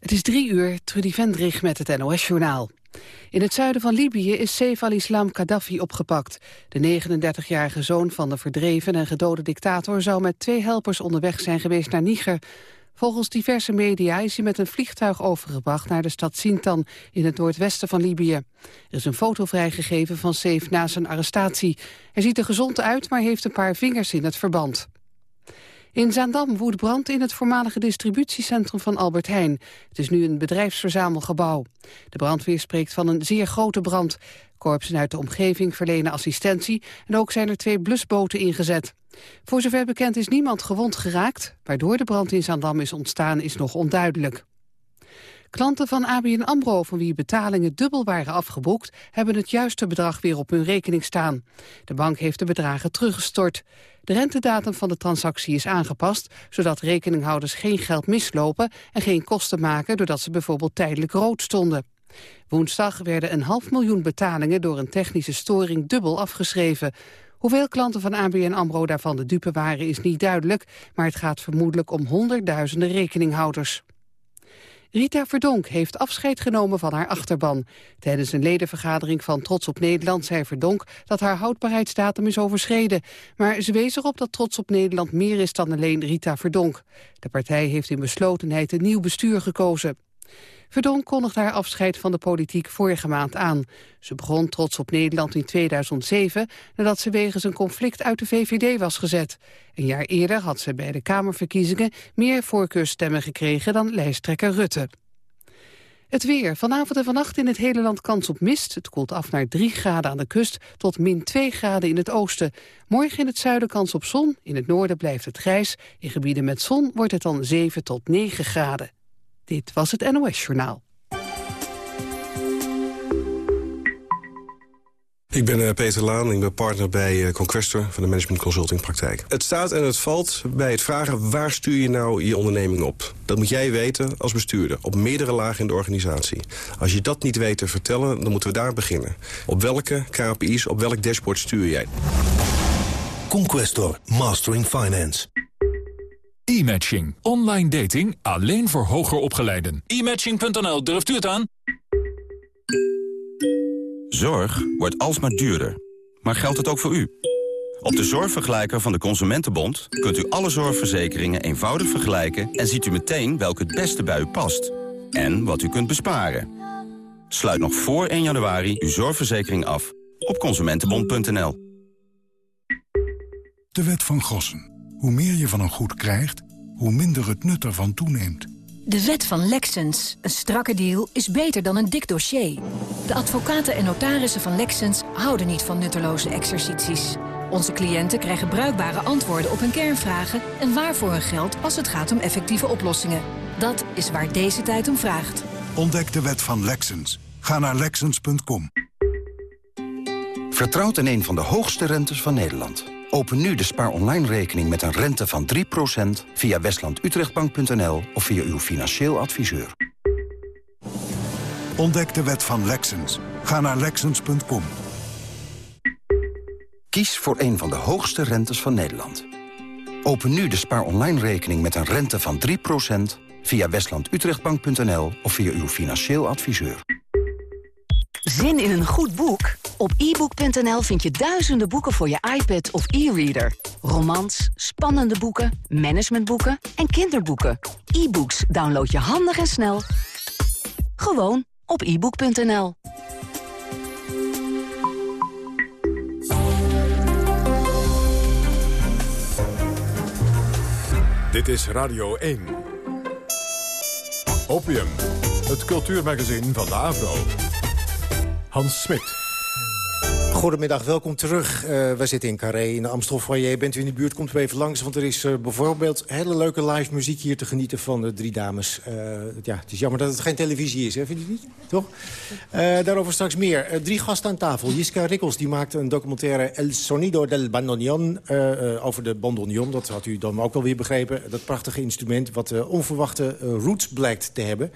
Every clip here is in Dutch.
Het is drie uur, Trudy Vendrig met het NOS-journaal. In het zuiden van Libië is Saif al-Islam Gaddafi opgepakt. De 39-jarige zoon van de verdreven en gedode dictator... zou met twee helpers onderweg zijn geweest naar Niger. Volgens diverse media is hij met een vliegtuig overgebracht... naar de stad Sintan in het noordwesten van Libië. Er is een foto vrijgegeven van Saif na zijn arrestatie. Hij ziet er gezond uit, maar heeft een paar vingers in het verband. In Zaandam woedt brand in het voormalige distributiecentrum van Albert Heijn. Het is nu een bedrijfsverzamelgebouw. De brandweer spreekt van een zeer grote brand. Korpsen uit de omgeving verlenen assistentie... en ook zijn er twee blusboten ingezet. Voor zover bekend is niemand gewond geraakt. Waardoor de brand in Zaandam is ontstaan is nog onduidelijk. Klanten van ABN AMRO, van wie betalingen dubbel waren afgeboekt... hebben het juiste bedrag weer op hun rekening staan. De bank heeft de bedragen teruggestort. De rentedatum van de transactie is aangepast... zodat rekeninghouders geen geld mislopen en geen kosten maken... doordat ze bijvoorbeeld tijdelijk rood stonden. Woensdag werden een half miljoen betalingen... door een technische storing dubbel afgeschreven. Hoeveel klanten van ABN AMRO daarvan de dupe waren is niet duidelijk... maar het gaat vermoedelijk om honderdduizenden rekeninghouders. Rita Verdonk heeft afscheid genomen van haar achterban. Tijdens een ledenvergadering van Trots op Nederland zei Verdonk dat haar houdbaarheidsdatum is overschreden. Maar ze wees erop dat Trots op Nederland meer is dan alleen Rita Verdonk. De partij heeft in beslotenheid een nieuw bestuur gekozen. Verdonk kondigde haar afscheid van de politiek vorige maand aan. Ze begon trots op Nederland in 2007... nadat ze wegens een conflict uit de VVD was gezet. Een jaar eerder had ze bij de Kamerverkiezingen... meer voorkeurstemmen gekregen dan lijsttrekker Rutte. Het weer. Vanavond en vannacht in het hele land kans op mist. Het koelt af naar 3 graden aan de kust tot min 2 graden in het oosten. Morgen in het zuiden kans op zon. In het noorden blijft het grijs. In gebieden met zon wordt het dan 7 tot 9 graden. Dit was het NOS Journaal. Ik ben uh, Peter Laan, ik ben partner bij uh, Conquestor van de Management Consulting Praktijk. Het staat en het valt bij het vragen waar stuur je nou je onderneming op. Dat moet jij weten als bestuurder, op meerdere lagen in de organisatie. Als je dat niet weet te vertellen, dan moeten we daar beginnen. Op welke KPI's, op welk dashboard stuur jij? Conquestor, Mastering Finance. E-matching. Online dating alleen voor hoger opgeleiden. E-matching.nl, durft u het aan? Zorg wordt alsmaar duurder. Maar geldt het ook voor u? Op de zorgvergelijker van de Consumentenbond kunt u alle zorgverzekeringen eenvoudig vergelijken... en ziet u meteen welke het beste bij u past. En wat u kunt besparen. Sluit nog voor 1 januari uw zorgverzekering af op consumentenbond.nl. De wet van Gossen. Hoe meer je van een goed krijgt, hoe minder het nut ervan toeneemt. De wet van Lexens. Een strakke deal is beter dan een dik dossier. De advocaten en notarissen van Lexens houden niet van nutteloze exercities. Onze cliënten krijgen bruikbare antwoorden op hun kernvragen... en waarvoor hun geld als het gaat om effectieve oplossingen. Dat is waar deze tijd om vraagt. Ontdek de wet van Lexens. Ga naar Lexens.com. Vertrouwt in een van de hoogste rentes van Nederland. Open nu de Spaar Online rekening met een rente van 3% via westlandutrechtbank.nl of via uw financieel adviseur. Ontdek de wet van Lexens. Ga naar Lexens.com. Kies voor een van de hoogste rentes van Nederland. Open nu de Spaar Online rekening met een rente van 3% via westlandutrechtbank.nl of via uw financieel adviseur. Zin in een goed boek? Op ebook.nl vind je duizenden boeken voor je iPad of e-reader. Romans, spannende boeken, managementboeken en kinderboeken. E-books download je handig en snel. Gewoon op ebook.nl. Dit is Radio 1. Opium, het cultuurmagazin van de Avro. Hans Smit. Goedemiddag, welkom terug. Uh, wij zitten in Carré in de Amstel Foyer. Bent u in de buurt, komt u even langs. Want er is uh, bijvoorbeeld hele leuke live muziek hier te genieten van de drie dames. Uh, ja, het is jammer dat het geen televisie is, hè? vind je niet? Toch? daarover straks meer. drie gasten aan tafel. Jiska Rikkels die maakte een documentaire El Sonido del Bandoneon... over de bandoneon, dat had u dan ook wel weer begrepen. Dat prachtige instrument wat onverwachte roots blijkt te hebben.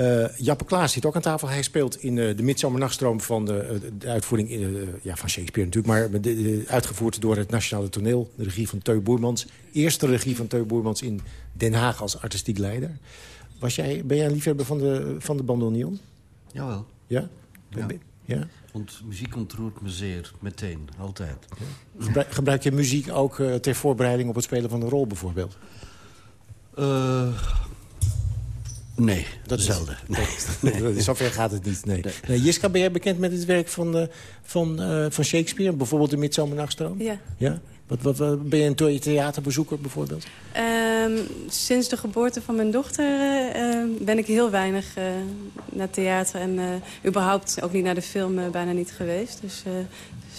Uh, Jappe Klaas zit ook aan tafel. Hij speelt in uh, de Midzomernachtstroom van de, de uitvoering uh, ja, van Shakespeare natuurlijk... maar de, uitgevoerd door het Nationale Toneel, de regie van Teu Boermans. Eerste regie van Teu Boermans in Den Haag als artistiek leider. Was jij, ben jij een liefhebber van de, van de bandoneon? Jawel. Ja? Ja. ja? Want muziek ontroert me zeer, meteen, altijd. Ja. Gebruik, gebruik, je muziek ook ter voorbereiding op het spelen van een rol bijvoorbeeld? Nee, dat zelden. Nee. nee. Zover gaat het niet, nee. nee. Jiska, ben jij bekend met het werk van, uh, van, uh, van Shakespeare? Bijvoorbeeld de Midsomernachtstroom? Ja. ja? Wat, wat, wat, ben je een theaterbezoeker bijvoorbeeld? Um, sinds de geboorte van mijn dochter uh, ben ik heel weinig naar theater... en überhaupt ook niet naar de film bijna niet geweest. Dus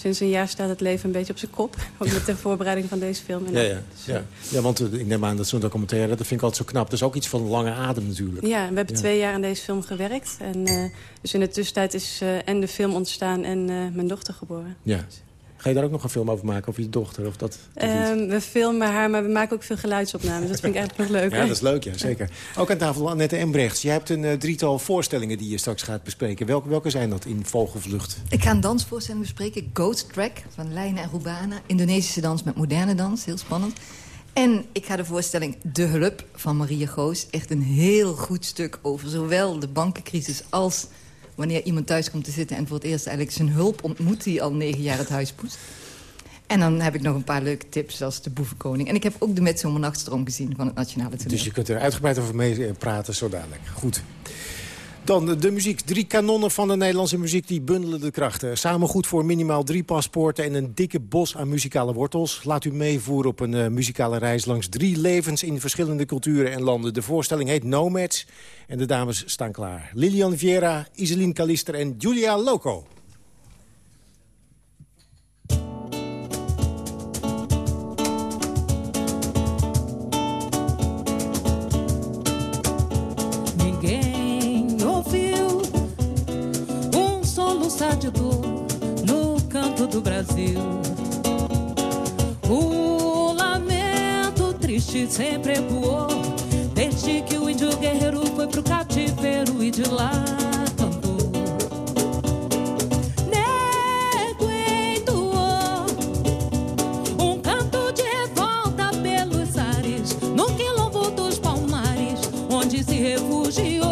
sinds een jaar staat het leven een beetje op zijn kop. Ook met de voorbereiding van deze film. En ja, ja. Dus, ja. ja, want eh, ik neem aan dat zo'n documentaire, dat vind ik altijd zo knap. Dat is ook iets van lange adem natuurlijk. Ja, we hebben twee jaar aan deze film gewerkt. En, uh, dus in de tussentijd is uh, en de film ontstaan en uh, mijn dochter geboren. Ja. Ga je daar ook nog een film over maken, over je dochter? Of dat, um, we filmen haar, maar we maken ook veel geluidsopnames. Dat vind ik eigenlijk nog leuk. Ja, dat is leuk, ja, zeker. Ook aan tafel Annette Embrechts. Je hebt een uh, drietal voorstellingen die je straks gaat bespreken. Welke, welke zijn dat in Vogelvlucht? Ik ga een dansvoorstelling bespreken. Ghost Track van Leina en Rubana. Indonesische dans met moderne dans. Heel spannend. En ik ga de voorstelling De Hulp van Maria Goos. Echt een heel goed stuk over zowel de bankencrisis als wanneer iemand thuis komt te zitten... en voor het eerst eigenlijk zijn hulp ontmoet... die al negen jaar het huis poest. En dan heb ik nog een paar leuke tips, zoals de Boevenkoning. En ik heb ook de Midzomernachtstroom gezien van het Nationale Toneel. Dus je kunt er uitgebreid over mee praten, zo dadelijk. Goed. Dan de muziek. Drie kanonnen van de Nederlandse muziek die bundelen de krachten. Samen goed voor minimaal drie paspoorten en een dikke bos aan muzikale wortels. Laat u meevoeren op een uh, muzikale reis langs drie levens in verschillende culturen en landen. De voorstelling heet Nomads en de dames staan klaar. Lilian Viera, Iselin Kalister en Julia Loco. No canto do Brasil. O lamento triste sempre ecoou, desde que o índio guerreiro foi pro cativeiro e de lá cantou. Nego entoou um canto de revolta pelos ares, no quilombo dos palmares, onde se refugiou.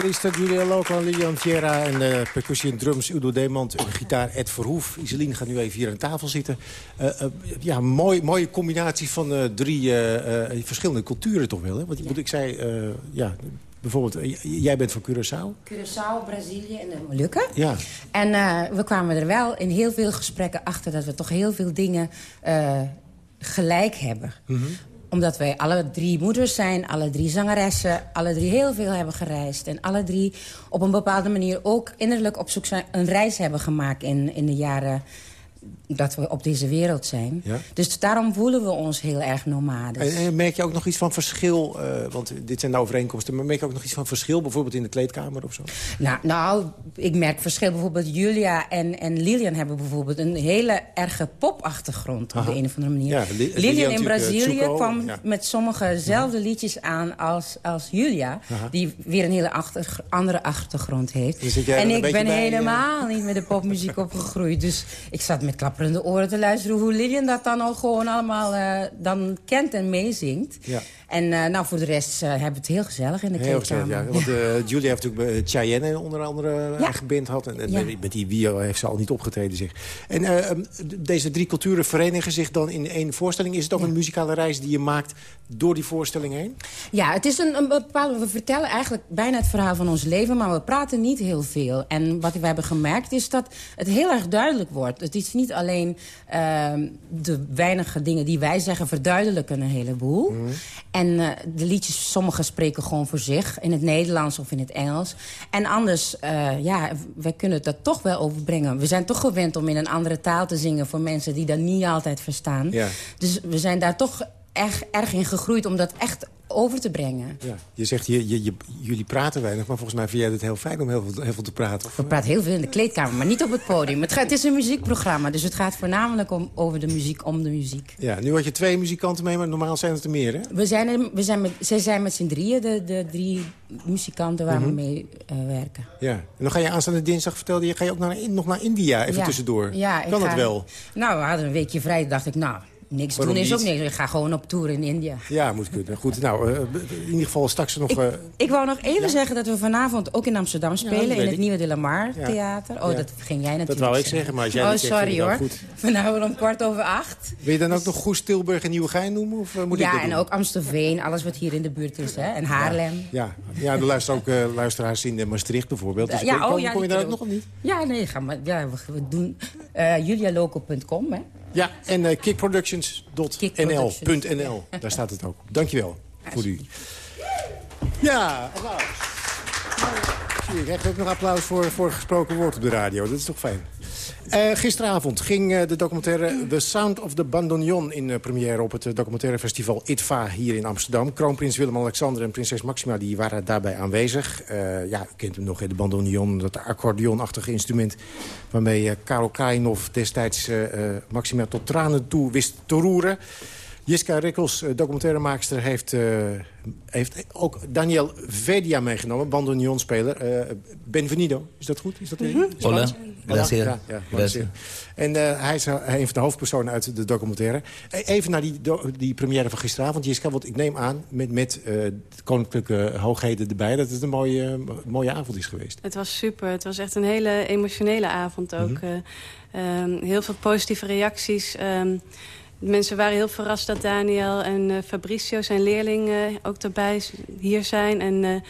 Calista, Julia Loco, Lilian Viera... en de percussie en drums Udo Demand en gitaar Ed Verhoef. Iselin gaat nu even hier aan tafel zitten. Uh, uh, ja, mooi, mooie combinatie van uh, drie verschillende culturen toch wel. Hè? Want ja. ik zei, ja, bijvoorbeeld, jij bent van Curaçao. Curaçao, Brazilië en de Molukken. Ja. En we kwamen er wel in heel veel gesprekken achter... dat we toch heel veel dingen gelijk hebben. Mm -hmm omdat wij alle drie moeders zijn, alle drie zangeressen... alle drie heel veel hebben gereisd. En alle drie op een bepaalde manier ook innerlijk op zoek zijn... een reis hebben gemaakt in, in de jaren dat we op deze wereld zijn. Ja. Dus daarom voelen we ons heel erg nomadisch. En, en, merk je ook nog iets van verschil? Uh, want dit zijn de overeenkomsten. Maar merk je ook nog iets van verschil? Bijvoorbeeld in de kleedkamer of zo? Nou, nou ik merk verschil. Bijvoorbeeld Julia en, en Lilian hebben bijvoorbeeld... een hele erge popachtergrond op de een of andere manier. Ja, li Lilian in Brazilië kwam ja. met sommigezelfde liedjes aan als, als Julia. Aha. Die weer een hele achter, andere achtergrond heeft. Dus en ik ben bij, helemaal uh... niet met de popmuziek opgegroeid. Dus ik zat met klapperende oren te luisteren... hoe Lilian dat dan al gewoon allemaal uh, dan kent en meezingt. Ja. En uh, nou, voor de rest uh, hebben we het heel gezellig in de heel kleedkamer. ja. Want uh, Julia heeft natuurlijk Cheyenne onder andere ja. geband had. En, en ja. met die Wio heeft ze al niet opgetreden zich. En um, deze drie culturen verenigen zich dan in één voorstelling. Is het ook een muzikale reis die je maakt door die voorstelling heen? Ja, het is een, een bepaalde... We vertellen eigenlijk bijna het verhaal van ons leven... maar we praten niet heel veel. En wat we hebben gemerkt is dat het heel erg duidelijk wordt. Het is niet alleen ehm, de weinige dingen die wij zeggen... verduidelijken een heleboel. Mm. En uh, de liedjes, sommige spreken gewoon voor zich. In het Nederlands of in het Engels. En anders, uh, ja, wij kunnen dat toch wel overbrengen. We zijn toch gewend om in een andere taal te zingen... voor mensen die dat niet altijd verstaan. Ja. Dus we zijn daar toch erg, erg in gegroeid om dat echt over te brengen. Ja. Je zegt, je, je, je, jullie praten weinig, maar volgens mij vind jij het heel fijn om heel veel, heel veel te praten. Of? We praten heel veel in de kleedkamer, maar niet op het podium. Het, gaat, het is een muziekprogramma, dus het gaat voornamelijk om, over de muziek, om de muziek. Ja, nu had je twee muzikanten mee, maar normaal zijn het er meer, hè? We zijn, er, we zijn met, zij zijn met z'n drieën, de, de drie muzikanten waar mm -hmm. we mee uh, werken. Ja, en dan ga je aanstaande dinsdag vertellen, je ga je ook naar, nog naar India even ja. tussendoor. Ja, kan ga, dat wel? Nou, we hadden een weekje vrij, dacht ik, nou Niks Waarom doen is niet? ook niks. Ik ga gewoon op tour in India. Ja, moet kunnen. Goed, nou, uh, in ieder geval straks nog... Uh... Ik, ik, wou nog even ja? zeggen dat we vanavond ook in Amsterdam spelen... Ja, in het Nieuwe De Lamar Theater. Oh, dat ging jij natuurlijk Dat wou ik zeggen, maar als jij Oh, sorry hoor. Goed. Vanavond om kwart over acht. Wil je dan ook nog Goes, Tilburg en Nieuwegein noemen? Of, uh, moet ja, ik en doen? ook Amstelveen, alles wat hier in de buurt is. Hè? En Haarlem. Ja, ja er luisteren ook luisteraars in Maastricht bijvoorbeeld. Dus ja, kom, oh, ja, kom je daar ook nog of niet? Ja, nee, ga maar, ja, we, doen julialoco.com, hè. Ja, en uh, kickproductions.nl.nl. Daar staat het ook. Dankjewel voor u. Ja, applaus. Je, krijg ook nog applaus voor, voor gesproken woord op de radio. Dat is toch fijn. Uh, gisteravond ging uh, de documentaire The Sound of the Bandoneon in uh, première op het documentaire festival ITVA hier in Amsterdam. Kroonprins Willem-Alexander en prinses Maxima die waren daarbij aanwezig. ja, u kent hem nog, de bandoneon, dat accordeonachtige instrument waarmee Karel Kainov destijds Maxima tot tranen toe wist te roeren. Jiska Rikkels, documentairemaakster, heeft, uh, heeft ook Daniel Vedia meegenomen, bandoneonspeler. Uh, Benvenido, is dat goed? Is dat mm -hmm. Hola, gracias. Ja, ja, gracias. En uh, hij is een van de hoofdpersonen uit de documentaire. Even naar die, die première van gisteravond, Jiska, want ik neem aan met, met koninklijke hoogheden erbij... dat het een mooie, mooie avond is geweest. Het was super. Het was echt een hele emotionele avond ook. Mm -hmm. um, heel veel positieve reacties... Um, Mensen waren heel verrast dat Daniel en uh, Fabricio, zijn leerling, uh, ook erbij hier zijn. En uh,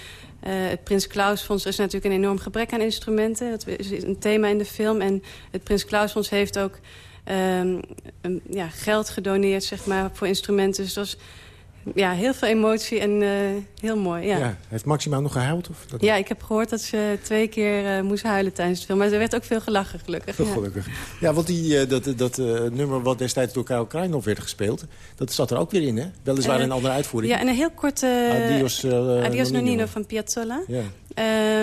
het Prins Klaus Fonds is natuurlijk een enorm gebrek aan instrumenten. Dat is een thema in de film. En het Prins Klaus Fonds heeft ook um, ja, geld gedoneerd zeg maar, voor instrumenten. Dus dat ja, heel veel emotie en uh, heel mooi. Ja. ja. heeft Maxima nog gehuild? Of dat ja, ik heb gehoord dat ze twee keer uh, moest huilen tijdens de film. Maar er werd ook veel gelachen, gelukkig. Veel gelukkig. Ja, want die, uh, dat, dat nummer wat destijds door Karel Kreinhoff werd gespeeld... dat zat er ook weer in, hè? Weliswaar in een andere uitvoering. Ja, en een heel korte... Adios, Adios Nonino van Piazzolla. Ja.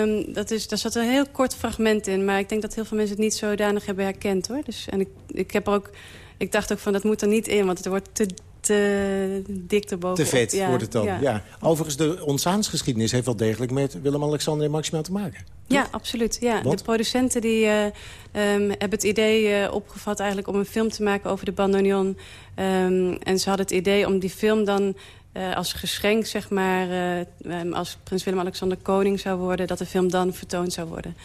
Um, dat is, daar zat een heel kort fragment in. Maar ik denk dat heel veel mensen het niet zodanig hebben herkend, hoor. Dus, en ik, ik heb er ook... Ik dacht ook van, dat moet er niet in, want het wordt te te dik erbovenop. Te vet ja, wordt het dan, ja. ja. Overigens, de ontstaansgeschiedenis heeft wel degelijk met Willem-Alexander en Maxima te maken. Toch? Ja, absoluut. Ja. De producenten die, uh, um, hebben het idee uh, opgevat eigenlijk om een film te maken over de bandoneon. Um, en ze hadden het idee om die film dan eh, als geschenk, zeg maar, uh, als prins Willem-Alexander koning zou worden... dat de film dan vertoond zou worden.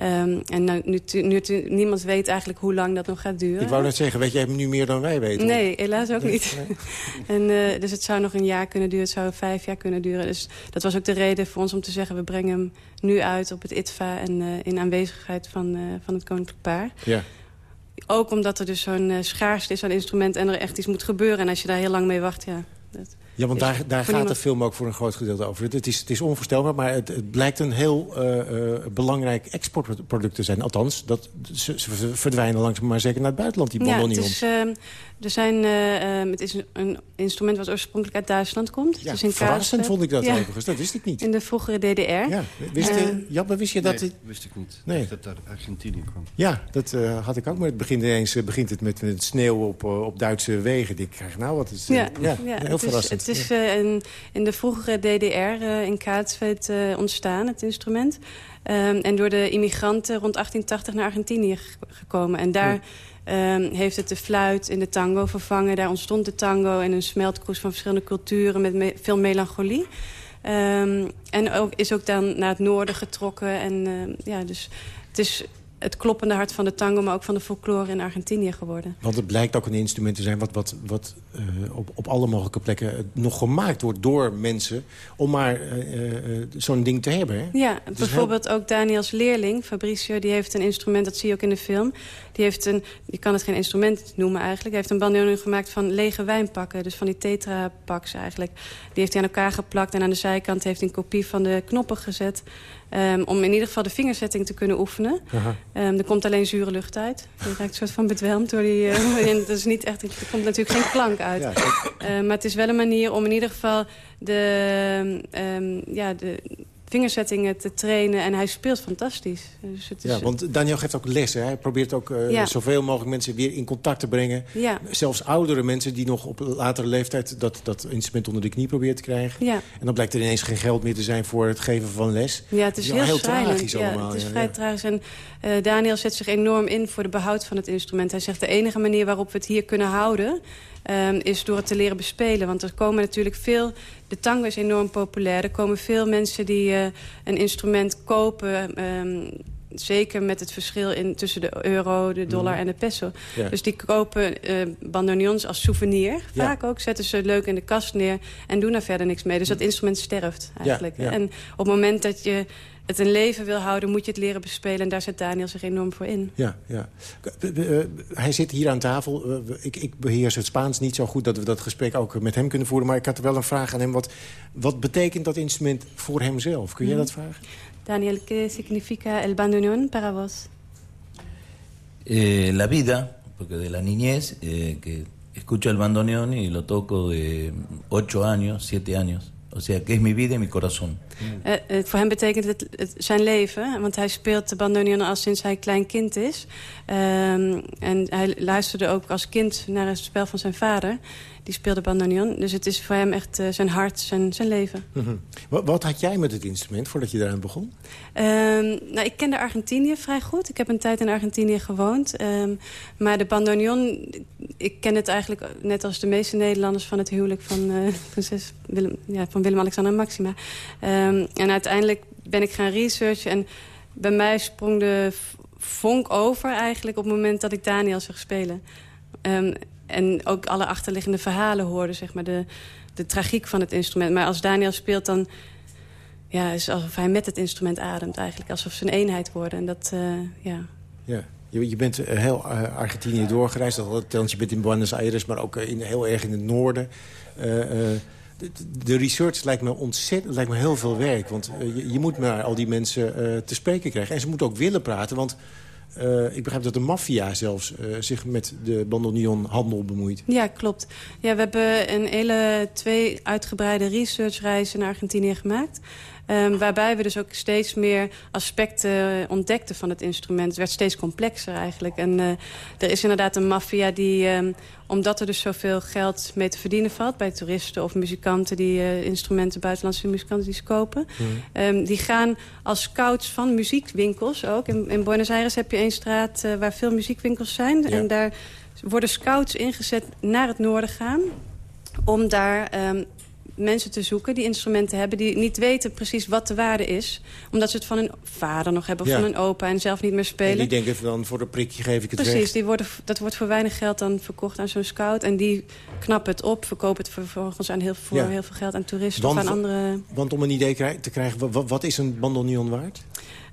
Um, en nou, nu, nu, nu, niemand weet eigenlijk hoe lang dat nog gaat duren. Ik wou net zeggen, weet jij nu meer dan wij weten? Nee, helaas ook niet. en, uh, dus het zou nog een jaar kunnen duren, het zou vijf jaar kunnen duren. Dus dat was ook de reden voor ons om te zeggen... we brengen hem nu uit op het ITVA en in aanwezigheid van, van het koninklijk paar. Ja. Ook omdat er dus zo'n schaarste is aan instrument en er echt iets moet gebeuren. En als je daar heel lang mee wacht, ja... Dat ja, want daar, daar gaat de film ook voor een groot gedeelte over. Het is, het is onvoorstelbaar, maar het, het blijkt een heel uh, uh, belangrijk exportproduct te zijn. Althans, dat, ze, ze verdwijnen langzaam maar zeker naar het buitenland, die bonbonnions. Ja, het is, er zijn, uh, het is een, een, instrument wat oorspronkelijk uit Duitsland komt. Ja, dus in verrassend vond ik dat ja. overigens. Dat wist ik niet. In de vroegere DDR. Ja, wist, uh, Jabba, wist je dat... Nee, wist ik niet. Nee. Dat het uit Argentinië kwam. Ja, dat uh, had ik ook. Maar het begint ineens begint het met, met sneeuw op, op Duitse wegen. Ik krijg nou wat. Is, ja, ja, ja, heel het verrassend. Is, het is een, in de vroegere DDR in Kaatsveld ontstaan, het instrument. Um, en door de immigranten rond 1880 naar Argentinië gekomen. En daar... Um, heeft het de fluit in de tango vervangen. Daar ontstond de tango in een smeltkroes van verschillende culturen... met me veel melancholie. Um, en ook, is ook dan naar het noorden getrokken. En uh, ja, dus het is het kloppende hart van de tango... maar ook van de folklore in Argentinië geworden. Want het blijkt ook een instrument te zijn... wat, wat, wat uh, op, op alle mogelijke plekken nog gemaakt wordt door mensen... om maar uh, uh, zo'n ding te hebben. Hè? Ja, bijvoorbeeld heel... ook Daniels leerling, Fabricio... die heeft een instrument, dat zie je ook in de film... die heeft een, je kan het geen instrument noemen eigenlijk... die heeft een bandoneon gemaakt van lege wijnpakken. Dus van die tetra-paks eigenlijk. Die heeft hij aan elkaar geplakt en aan de zijkant heeft hij een kopie van de knoppen gezet... Um, om in ieder geval de vingerzetting te kunnen oefenen. Um, er komt alleen zure lucht uit. Je raakt een soort van bedwelmd door die... Uh, dat is niet echt, er komt natuurlijk geen klank uit. Ja, uh, maar het is wel een manier om in ieder geval de, um, ja, de vingerzettingen te trainen. En hij speelt fantastisch. Dus het is ja, want Daniel geeft ook lessen. Hij probeert ook uh, ja. zoveel mogelijk mensen weer in contact te brengen. Ja. Zelfs oudere mensen die nog op latere leeftijd... dat, dat instrument onder de knie proberen te krijgen. Ja. En dan blijkt er ineens geen geld meer te zijn voor het geven van les. Ja, het is, het heel, heel tragisch ja, allemaal. Het is vrij tragisch. En uh, Daniel zet zich enorm in voor de behoud van het instrument. Hij zegt de enige manier waarop we het hier kunnen houden... Um, is door het te leren bespelen. Want er komen natuurlijk veel... De tango is enorm populair. Er komen veel mensen die uh, een instrument kopen... Um, zeker met het verschil in, tussen de euro, de dollar mm. en de peso. Ja. Dus die kopen uh, bandoneons als souvenir. Vaak ja. ook. Zetten ze leuk in de kast neer en doen er verder niks mee. Dus dat instrument sterft eigenlijk. Ja, en op het moment dat je het een leven wil houden, moet je het leren bespelen. En daar zet Daniel zich enorm voor in. Ja, ja. hij zit hier aan tafel. ik, ik beheers het Spaans niet zo goed dat we dat gesprek ook met hem kunnen voeren. Maar ik had wel een vraag aan hem. Wat, wat betekent dat instrument voor hemzelf? Kun jij dat vragen? Daniel, ¿qué significa el bandoneón para vos? Eh, la vida, porque de la niñez, eh, que escucho el bandoneón y lo toco de 8 años, 7 años. O sea, que es mi vida y mi corazón. Uh, uh, voor hem betekent het, het, zijn leven. Want hij speelt de bandoneon al sinds hij klein kind is. Um, en hij luisterde ook als kind naar het spel van zijn vader. Die speelde bandoneon. Dus het is voor hem echt uh, zijn hart, zijn, zijn leven. Mm -hmm. wat, wat, had jij met het instrument voordat je eraan begon? Um, nou, ik kende Argentinië vrij goed. Ik heb een tijd in Argentinië gewoond. Um, maar de bandoneon, ik ken het eigenlijk net als de meeste Nederlanders... van het huwelijk van, uh, prinses Willem, ja, van Willem-Alexander en Maxima. Um, en uiteindelijk ben ik gaan researchen. En bij mij sprong de vonk over eigenlijk op het moment dat ik Daniel zag spelen. Um, en ook alle achterliggende verhalen hoorde, zeg maar, de, de tragiek van het instrument. Maar als Daniel speelt, dan ja, is het alsof hij met het instrument ademt eigenlijk. Alsof ze een eenheid worden. En dat, uh, ja... Ja. Je, bent heel uh, Argentinië doorgereisd. Althans, je bent in Buenos Aires, maar ook in, heel erg in het noorden. De, research lijkt me ontzettend, lijkt me heel veel werk. Want je, je, moet maar al die mensen te spreken krijgen. En ze moeten ook willen praten, want... Uh, ik begrijp dat de maffia zelfs zich met de bandoneonhandel bemoeit. Ja, klopt. Ja, we hebben een hele twee uitgebreide researchreizen naar Argentinië gemaakt. Um, waarbij we dus ook steeds meer aspecten ontdekten van het instrument. Het werd steeds complexer eigenlijk. En uh, er is inderdaad een maffia die, um, omdat er dus zoveel geld mee te verdienen valt... bij toeristen of muzikanten die uh, instrumenten, buitenlandse muzikanten die ze kopen... Mm. Um, die gaan als scouts van muziekwinkels ook. In, in Buenos Aires heb je een straat uh, waar veel muziekwinkels zijn. Ja. En daar worden scouts ingezet naar het noorden gaan... om daar mensen te zoeken die instrumenten hebben... die niet weten precies wat de waarde is. Omdat ze het van hun vader nog hebben of Ja. van hun opa... en zelf niet meer spelen. En die denken dan voor een prikje geef ik het Precies, weg. die worden, dat wordt voor weinig geld dan verkocht aan zo'n scout. En die knappen het op, verkopen het vervolgens aan heel, voor Ja. heel veel geld aan toeristen Want- of aan andere... Want om een idee te krijgen, wa- wa- wat is een bandoneon waard?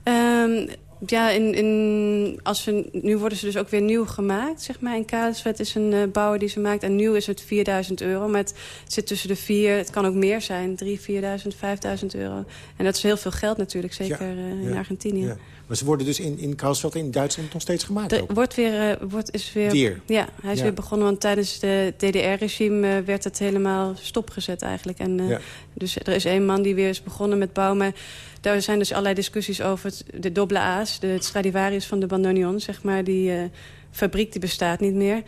Ehm, ja, in, in, als ze, nu worden ze dus ook weer nieuw gemaakt, zeg maar. In Kalesvet is een eh, bouwer die ze maakt. En nieuw is het 4000 euro. Maar het zit tussen de 4, het kan ook meer zijn. 3, 4000, 5000 euro. En dat is heel veel geld natuurlijk, zeker Ja, eh, in ja, Argentinië. Ja. Maar ze worden dus in, in in Duitsland nog steeds gemaakt Er ook. wordt weer, eh, wordt, is weer, Weer? Ja, hij is weer begonnen. Want tijdens het DDR-regime werd het helemaal stopgezet eigenlijk. En. Dus er is één man die weer is begonnen met bouwen. Maar daar zijn dus allerlei discussies over het, de dubbele A's. De Stradivarius van de bandoneon, zeg maar. Die eh, fabriek die bestaat niet meer.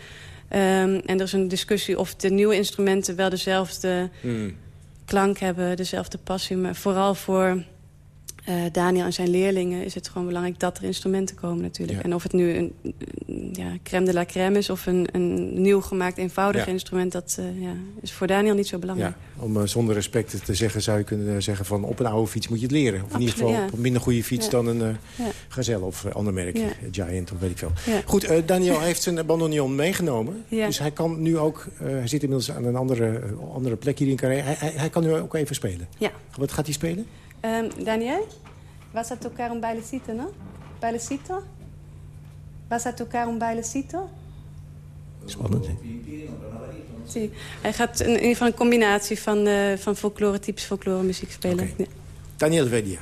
Ehm, en er is een discussie of de nieuwe instrumenten wel dezelfde Hmm. klank hebben, dezelfde passie. Maar vooral voor eh, Daniel en zijn leerlingen is het gewoon belangrijk dat er instrumenten komen natuurlijk. Ja. En of het nu een, een, ja, crème de la crème is of een, een nieuw gemaakt eenvoudig Ja. instrument, dat eh, ja, is voor Daniel niet zo belangrijk. Om eh, zonder respect te zeggen zou je kunnen zeggen van op een oude fiets moet je het leren. Of in ieder geval op een minder goede fiets dan een. Gazelle of ander merk. Giant of weet ik veel. Goed, Daniel heeft zijn bandoneon meegenomen. Dus hij kan nu ook, hij zit inmiddels aan een andere, andere plek hier in Carré. Hij, hij, hij kan nu ook even spelen. Wat gaat hij spelen? Um, Daniel, vas a tocar un bailecito, ¿no? ¿Bailecito? ¿Vas a tocar un bailecito? Spannend, hè? Sí. Hij gaat in ieder geval een combinatie van, uh, van folklore, typisch folklore muziek spelen. Okay. Ja. Daniel Vedia.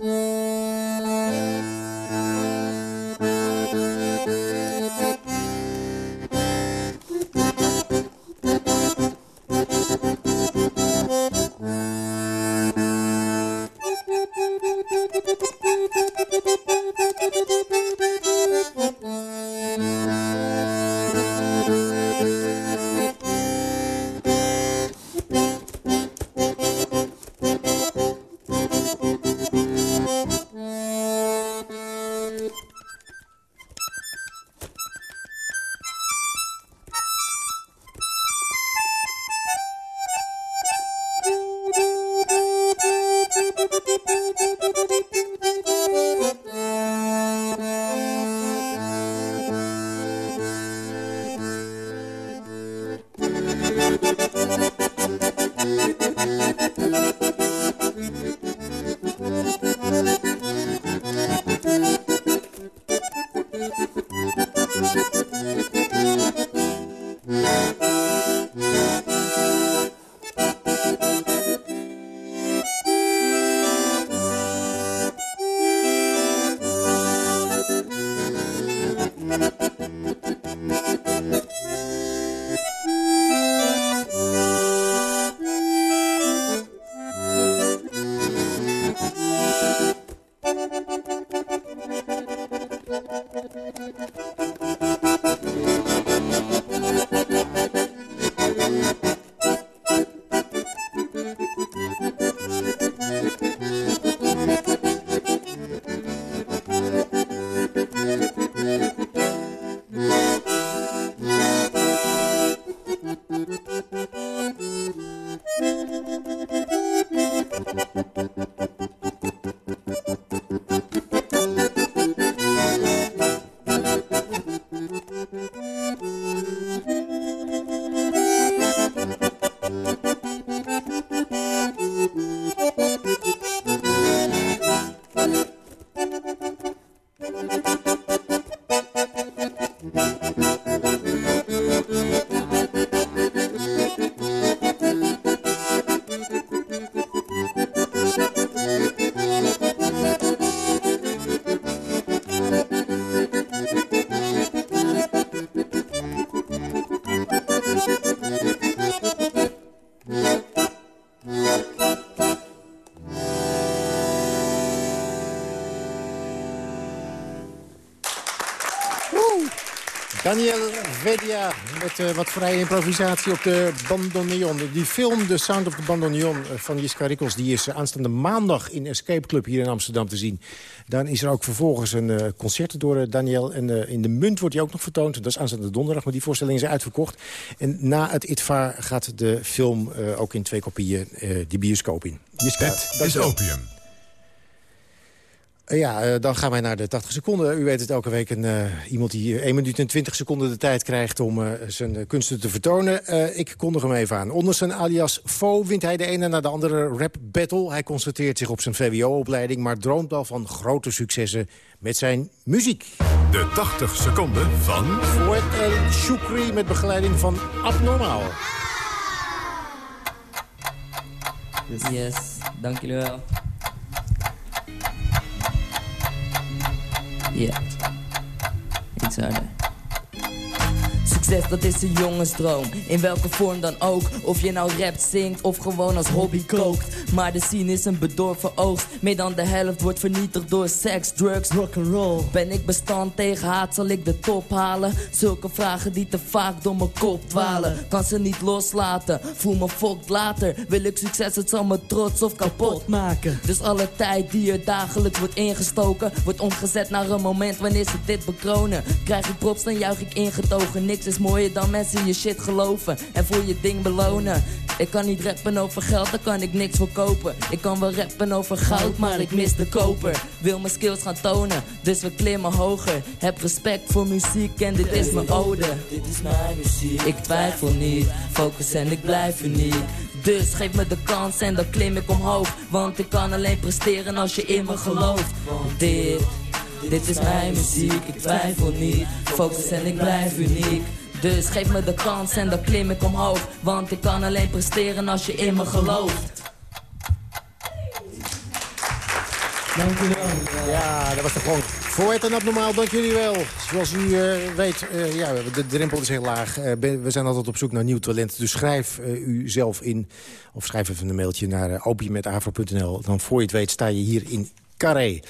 Thank. Eh, wat vrije improvisatie op de bandoneon. Die film The Sound of the Bandoneon eh, van Jiska Rikkels... die is eh, aanstaande maandag in Escape Club hier in Amsterdam te zien. Dan is er ook vervolgens een concert door Daniel. En in de Munt wordt hij ook nog vertoond. Dat is aanstaande donderdag, maar die voorstellingen zijn uitverkocht. En na het ITVA gaat de film ook in twee kopieën die bioscoop in. Jiska, Het is opium. Eh, Ja, eh, dan gaan wij naar de 80 seconden. U weet het, elke week een, eh, iemand die eh, 1 minuut en 20 seconden de tijd krijgt... om eh, zijn eh, kunsten te vertonen. Eh, ik kondig hem even aan. Onder zijn alias Fo wint hij de ene na de andere rap battle. Hij concentreert zich op zijn VWO-opleiding... maar droomt al van grote successen met zijn muziek. De 80 seconden van... Fouet El Shukri met begeleiding van Abnormaal. Yes, dank jullie wel. Ja, iets harder. Succes, dat is een jongensdroom. In welke vorm dan ook. Of je nou rapt, zingt of gewoon als hobby kookt. Maar de scene is een bedorven oogst. Meer dan de helft wordt vernietigd door seks, drugs, rock'n'roll. Ben ik bestand tegen haat, zal ik de top halen? Zulke vragen die te vaak door mijn kop dwalen. Kan ze niet loslaten, voel me fokt later. Wil ik succes, het zal me trots of kapot maken. Dus alle tijd die er dagelijks wordt ingestoken, wordt omgezet naar een moment wanneer ze dit bekronen. Krijg ik props, dan juich ik ingetogen. Niks is mooier dan mensen je shit geloven en voor je ding belonen. Ik kan niet rappen over geld, daar kan ik niks voor kopen. Ik kan wel rappen over goud, maar ik mis de koper. Wil mijn skills gaan tonen, dus we klimmen hoger. Heb respect voor muziek en dit is mijn ode. Dit is mijn muziek. Ik twijfel niet, focus en ik blijf uniek. Dus geef me de kans en dan klim ik omhoog. Want ik kan alleen presteren als je in me gelooft. Dit, dit is mijn muziek, ik twijfel niet. Focus en ik blijf uniek. Dus geef me de kans en dan klim ik omhoog. Want ik kan alleen presteren als je in me gelooft. Dank jullie wel. Ja, dat was toch gewoon voor het en abnormaal. Dank jullie wel. Zoals u eh, weet, eh, ja, de drempel is heel laag. Eh, ben- we zijn altijd op zoek naar nieuw talent. Dus schrijf eh, u zelf in. Of schrijf even een mailtje naar uh. Dan voor je het weet sta je hier in Carré.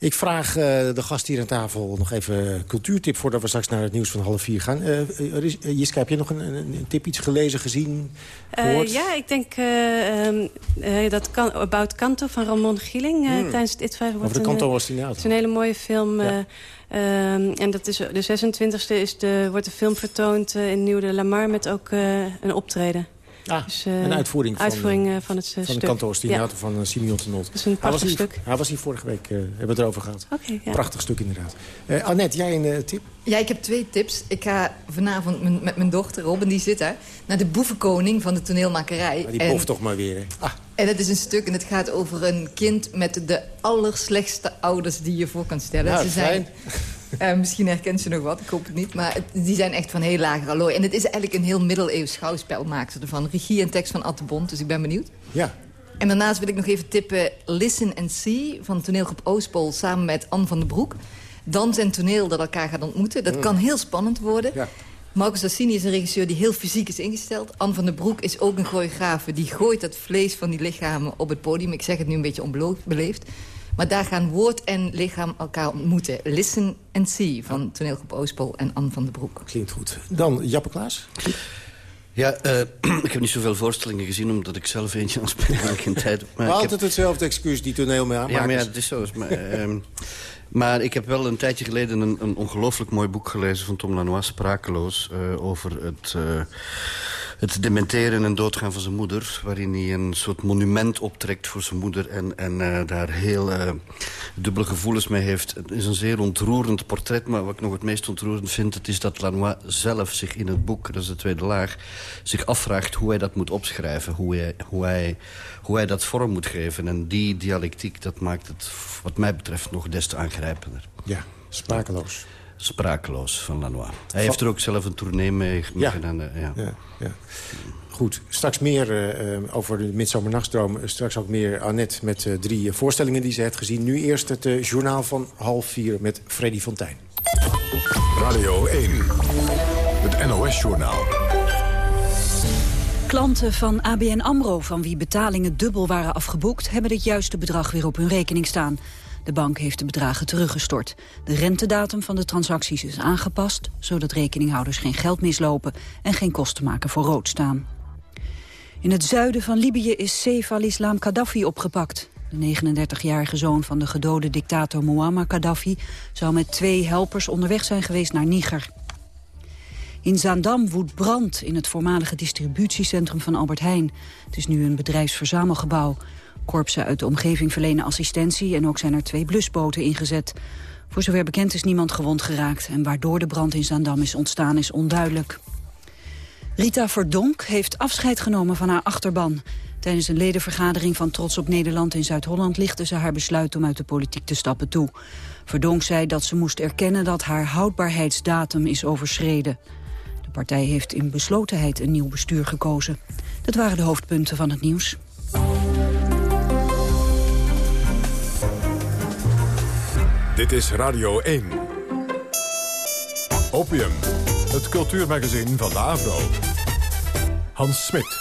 Ik vraag eh, de gast hier aan tafel nog even een cultuurtip... voordat we straks naar het nieuws van half vier gaan. Eh eh, Jiska, heb je nog een, een, tip, iets gelezen, gezien, gehoord? ja, ik denk eh, ehm, eh, dat kan, About Kanto van Ramon Gieling Hmm. tijdens het ITVA. wordt Over de Kanto was die inderdaad. Het is een hele mooie film. Ja. eh, ehm, en dat is, de 26e is de, wordt de film vertoond in Nieuw de Lamar met ook een optreden. Ah, Dus, eh, een uitvoering van, uitvoering, eh, eh, van het eh, van stuk. de kantoorstinator Ja. van uh, Simeon de Not. Dat is een hij, was prachtig hier, stuk. hij was hier vorige week, eh, hebben we het erover gehad. Ja. Prachtig stuk inderdaad. Eh Annette, jij een eh, tip? Ja, ik heb twee tips. Ik ga vanavond met mijn dochter, Robin, die zit daar... naar de boevenkoning van de toneelmakerij. Maar die En- boft toch maar weer. hè. Ah, En het is een stuk en het gaat over een kind met de allerslechtste ouders die je voor kan stellen. Nou, Ze zijn, eh, misschien herkent ze nog wat, ik hoop het niet. Maar het- die zijn echt van heel lager allooi. En het is eigenlijk een heel middeleeuws schouwspel, maakt ze ervan. Regie en tekst van Atte Bond, dus ik ben benieuwd. ja. En daarnaast wil ik nog even tippen Listen and See van toneelgroep Oostpol... samen met Anne van den Broek. Dans en toneel dat elkaar gaat ontmoeten. Dat Mm. kan heel spannend worden. Ja. Marcus Dassini is een regisseur die heel fysiek is ingesteld. Anne van den Broek is ook een choreografe. Die gooit het vlees van die lichamen op het podium. Ik zeg het nu een beetje onbeleefd. Maar daar gaan woord en lichaam elkaar ontmoeten. Listen and See van toneelgroep Oostpol en Anne van den Broek. Klinkt goed. Dan Jappe Klaas. Ja, eh, ik heb niet zoveel voorstellingen gezien... omdat ik zelf eentje aan het spelen ben, geen tijd. Maar heb- Altijd hetzelfde excuus, die toneelmakers. Ja, maar ja, het is zo. Maar, ehm, maar ik heb wel een tijdje geleden een, een ongelooflijk mooi boek gelezen... van Tom Lanois, Sprakeloos, eh, over het, eh, het dementeren en doodgaan van zijn moeder... waarin hij een soort monument optrekt voor zijn moeder... en, en eh, daar heel eh, dubbele gevoelens mee heeft. Het is een zeer ontroerend portret, maar wat ik nog het meest ontroerend vind... het is dat Lanois zelf zich in het boek, dat is de tweede laag... zich afvraagt hoe hij dat moet opschrijven, hoe hij, hoe hij, hoe hij dat vorm moet geven. En die dialectiek, dat maakt het wat mij betreft nog des te aangrijpender. Ja, sprakeloos. Sprakeloos van Lanois. Hij heeft er ook zelf een tournee mee, Ja. gedaan. eh, ja. Ja, ja. Goed, straks meer eh, over de Midsomernachtstroom. Straks ook meer Annette met eh, drie voorstellingen die ze heeft gezien. Nu eerst het journaal van half vier met Freddy Fontijn. Radio 1. Het NOS-journaal. Klanten van ABN AMRO, van wie betalingen dubbel waren afgeboekt... hebben het juiste bedrag weer op hun rekening staan. De bank heeft de bedragen teruggestort. De rentedatum van de transacties is aangepast... zodat rekeninghouders geen geld mislopen en geen kosten maken voor rood staan. In het zuiden van Libië is Saif al-Islam Gaddafi opgepakt. De 39-jarige zoon van de gedode dictator Muammar Gaddafi... zou met twee helpers onderweg zijn geweest naar Niger. In Zaandam woedt brand in het voormalige distributiecentrum van Albert Heijn. Het is nu een bedrijfsverzamelgebouw. Korpsen uit de omgeving verlenen assistentie... en ook zijn er twee blusboten ingezet. Voor zover bekend is niemand gewond geraakt... en waardoor de brand in Zaandam is ontstaan is onduidelijk. Rita Verdonk heeft afscheid genomen van haar achterban. Tijdens een ledenvergadering van Trots op Nederland in Zuid-Holland... lichtte ze haar besluit om uit de politiek te stappen toe. Verdonk zei dat ze moest erkennen dat haar houdbaarheidsdatum is overschreden. De partij heeft in beslotenheid een nieuw bestuur gekozen. Dat waren de hoofdpunten van het nieuws. Dit is Radio 1. Opium, het cultuurmagazin van de Avro. Hans Smit.